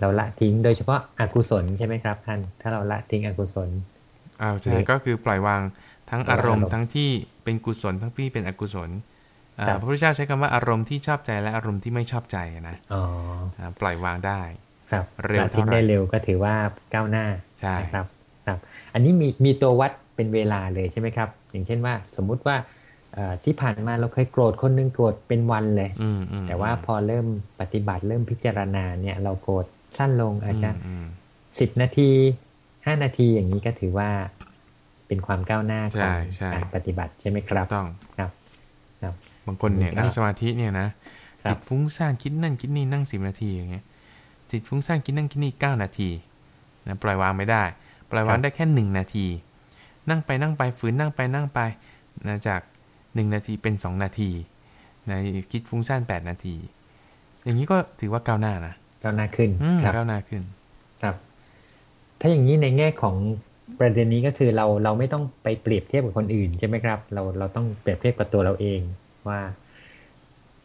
เราละทิ้งโดยเฉพาะอกุศลใช่ไหมครับท่านถ้าเราละทิ้งอกุศลเอาเฉลยก็คือปล่อยวางทั้งปล่ออายวางรมณ์อารมณ์ทั้งที่เป็นกุศลทั้งที่เป็นอกุศลอ่าครับพระพุทธเจ้าใช้คำว่าอารมณ์ที่ชอบใจและอารมณ์ที่ไม่ชอบใจนะอ๋ออ่าปล่อยวางได้ ครับเร็วละทิ้งเท่าไหร่ได้เร็วก็ถือว่าก้าวหน้าใช่นะครับครับ อันนี้มีมีตัววัดเป็นเวลาเลยใช่ไหมครับ อย่างเช่นว่า สมมุติว่าเอ่อที่ผ่านมาเราเคยโกรธคนหนึงโกรธเป็นวันเลยอืมอืมแต่ว่าพอเริ่มปฏิบัติเริ่มพิจารณาเนี่ย เราโกรธสั้นลงอาจจะมอืมสิบนาทีห้านาทีอย่างนี้ก็ถือว่าเป็นความก้าวหน้าขใช่องใช่การปฏิบัติใช่ไหมครับต้องครับครับบางคนเนี่ยครับนั่งสมาธิเนี่ยนะครับจิตฟุ้งซ่านคิดนั่นคิดนี่นั่งสิบนาทีอย่างเงี้ยจิตฟุ้งซ่านคิดนั่นคิดนี่เก้านาทีนะปล่อยวางไม่ได้ ปล่อยวางได้แค่หนึ่งนาที นั่งไปนั่งไปฝืนนั่งไปนั่งไปนะจากหนึ่งนาทีเป็นสองนาทีนะคิดฟุ้งซ่านแปดนาที อย่างนี้ก็ถือว่าก้าวหน้านะก้าวหน้าขึ้นอืมครับก้าวหน้าขึ้น ครับ ถ้าอย่างนี้ในแง่ของประเด็นนี้ก็คือเราเราไม่ต้องไปเปรียบเทียบกับคนอื่นใช่ไหมครับ เราเราต้องเปรียบเทียบกับตัวเราเองว่า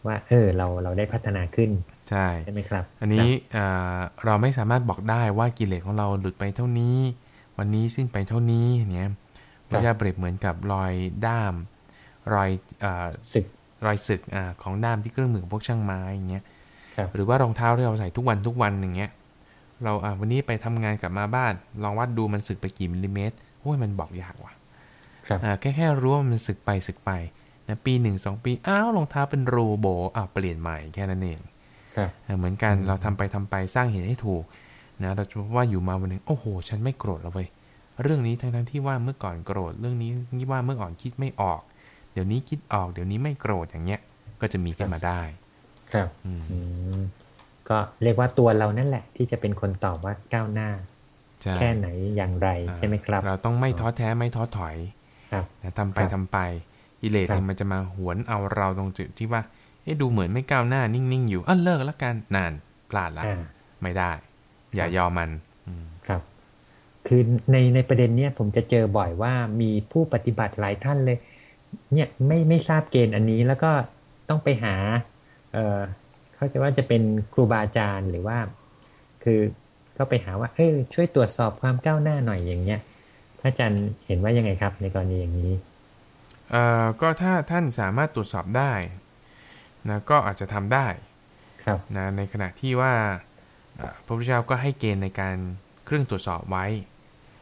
ว่า เออ เราเราได้พัฒนาขึ้น ใช่ใช่ไหมครับ อันนี้เอ่อเราไม่สามารถบอกได้ว่ากิเลสของเราหลุดไปเท่านี้ วันนี้สิ้นไปเท่านี้เนี่ยพระเจ้าเปรียบเหมือนกับรอยด้าม รอยเอ่อศึกรอยสึกอาของด้ามที่เครื่องมือของพวกช่างไม้อย่างเงี้ยครับหรือว่ารองเท้าที่เราใส่ทุกวันทุกวันอย่างเงี้ย เราอะวันนี้ไปทำงานกลับมาบ้าน ลองวัดดูมันสึกไปกี่มิลลิเมตรโอ้ยมันบอกยากว่ะครับอ่าแค่แค่รู้ว่ามันสึกไปสึกไปนะปีหนึ่งสองปีอ้าวรองเท้าเป็นรูโบอะเปลี่ยนใหม่แค่นั้นเองครับเออเหมือนกันเราทำไปทำไปสร้างเหตุให้ถูก นะเราจะพบว่าอยู่มาวันหนึ่งโอ้โห ฉันไม่โกรธแล้วเว้ยเรื่องนี้ทั้งทั้งๆที่ว่าเมื่อก่อนโกรธ เรื่องนี้ที่ว่าเมื่อก่อนคิดไม่ออก เดี๋ยวนี้คิดออก เดี๋ยวนี้ไม่โกรธอย่างเงี้ย ก็จะมีขึ้นมาได้ ครับอืมอืมก็เรียกว่าตัวเรานั่นแหละ ที่จะเป็นคนตอบว่าก้าวหน้าใช่แค่ไหนอย่างไรอ่าใช่ไหมครับ เราต้องไม่ท้อแท้ไม่ท้อถอยครับนะทำไปครับทำไปกิเลสครับเนี่ยมันจะมาหวนเอาเราตรงจุดที่ว่าเอ๊ะดูเหมือนไม่ก้าวหน้านิ่งๆอยู่อะเลิกแล้วกันนานพลาดละอ่าไม่ได้ อย่ายอมมันอืมครับ คือในในประเด็นเนี้ยผมจะเจอบ่อยว่ามีผู้ปฏิบัติหลายท่านเลย เนี่ยไม่ไม่ทราบเกณฑ์อันนี้แล้วก็ต้องไปหา เออเข้าใจว่าจะเป็นครูบาอาจารย์หรือว่า คือก็ไปหาว่า เออช่วยตรวจสอบความก้าวหน้าหน่อยอย่างเงี้ยพระอาจารย์เห็นว่ายังไงครับ ในกรณีอย่างนี้เอ่อก็ถ้าท่านสามารถตรวจสอบได้นะก็อาจจะทำได้ ครับนะในขณะที่ว่าเอ่อ พระพุทธเจ้าก็ให้เกณฑ์ในการเครื่องตรวจสอบไว้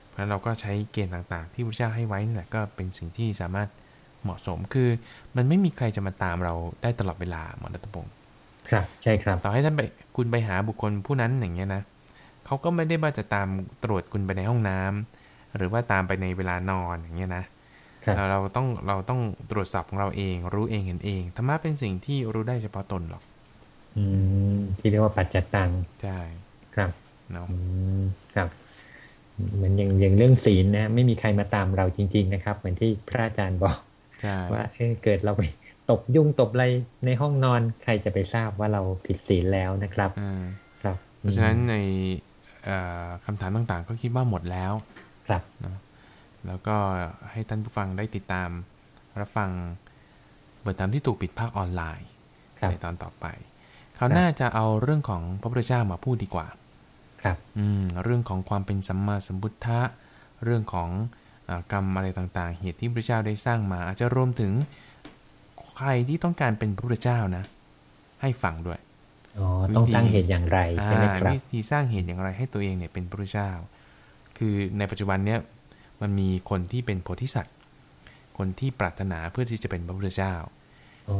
เพราะฉะนั้นเราก็ใช้เกณฑ์ต่างๆ ที่พระพุทธเจ้าให้ไว้นี่แหละก็เป็นสิ่งที่สามารถเหมาะสมคือ มันไม่มีใครจะมาตามเราได้ตลอดเวลาหมอรัตพงศ์ครับ ใช่ครับ ต่อให้ท่านไปคุณไปหาบุคคลผู้นั้นอย่างเงี้ยนะเขาก็ไม่ได้ว่าจะตามตรวจคุณไปในห้องน้ำหรือว่าตามไปในเวลานอนอย่างเงี้ยนะครับเราเราต้องเราต้องตรวจสอบของเราเอง รู้เองเห็นเองธรรมะเป็นสิ่งที่รู้ได้เฉพาะตนหรอกอืม ที่เรียกว่าปัจจตังใช่ครับเนาะอืมครับเหมือนอย่างอย่างเรื่องศีลนะไม่มีใครมาตามเราจริง ๆ นะครับ เหมือนที่พระอาจารย์บอกใช่ว่าเออเกิดเราไปตบยุ่งตบอะไรในห้องนอนใครจะไปทราบว่าเราผิดศีลแล้วนะครับอ่าครับ เพราะฉะนั้นในเอ่อคำถามต่างๆ ก็คิดว่าหมดแล้ว ครับแล้วก็ให้ท่านผู้ฟังได้ติดตามรับฟังเปิดตามที่ถูกปิดภาคออนไลน์ครับในตอนต่อไป คราวหน้าจะเอาเรื่องของพระพุทธเจ้ามาพูดดีกว่า ครับ อืม เรื่องของความเป็นสัมมาสัมพุทธะ เรื่องของอากรรมอะไรต่างๆ เหตุที่พระเจ้าได้สร้างมา อาจจะรวมถึงใครที่ต้องการเป็นพระพุทธเจ้านะ ให้ฟังด้วยอ๋อต้องสร้างเหตุอย่างไรใช่ไหมครับอ่าวิธีสร้างเหตุอย่างไรให้ตัวเองเนี่ยเป็นพระพุทธเจ้า คือในปัจจุบันเนี้ยมันมีคนที่เป็นโพธิสัตว์ คนที่ปรารถนาเพื่อที่จะเป็นพระพุทธเจ้าอ๋อ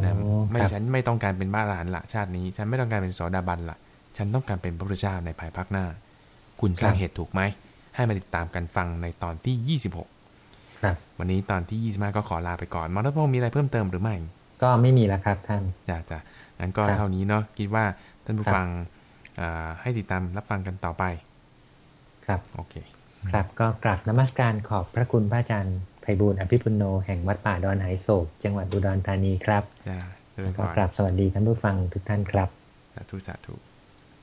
นะไม่ครับฉันไม่ต้องการเป็นบ้าหลานละชาตินี้ ฉันไม่ต้องการเป็นโสดาบันละฉันต้องการเป็นพระพุทธเจ้าในภายภาคหน้า คุณสร้างเหตุถูกไหม ให้มาติดตามกันฟังในตอนที่26ครับวันนี้ตอนที่25ก็ขอลาไปก่อนมอเตอร์พงศ์มีอะไรเพิ่มเติมหรือไม่ ก็ไม่มีแล้วครับท่านจ้ะจ้ะงั้นก็ครับเท่านี้เนาะคิดว่าท่านผู้ครับฟังอ่าให้ติดตามรับฟังกันต่อไป ครับโอเค ครับก็กราบนมัสการขอบพระคุณพระอาจารย์ ไพบูลย์อภิปุโนแห่งวัดป่าดอนไหโศก จังหวัดอุดรธานีครับจ้าเจริญพก็รกราบสวัสดีท่านผู้ฟังทุกท่านครับ สาธุสาธุ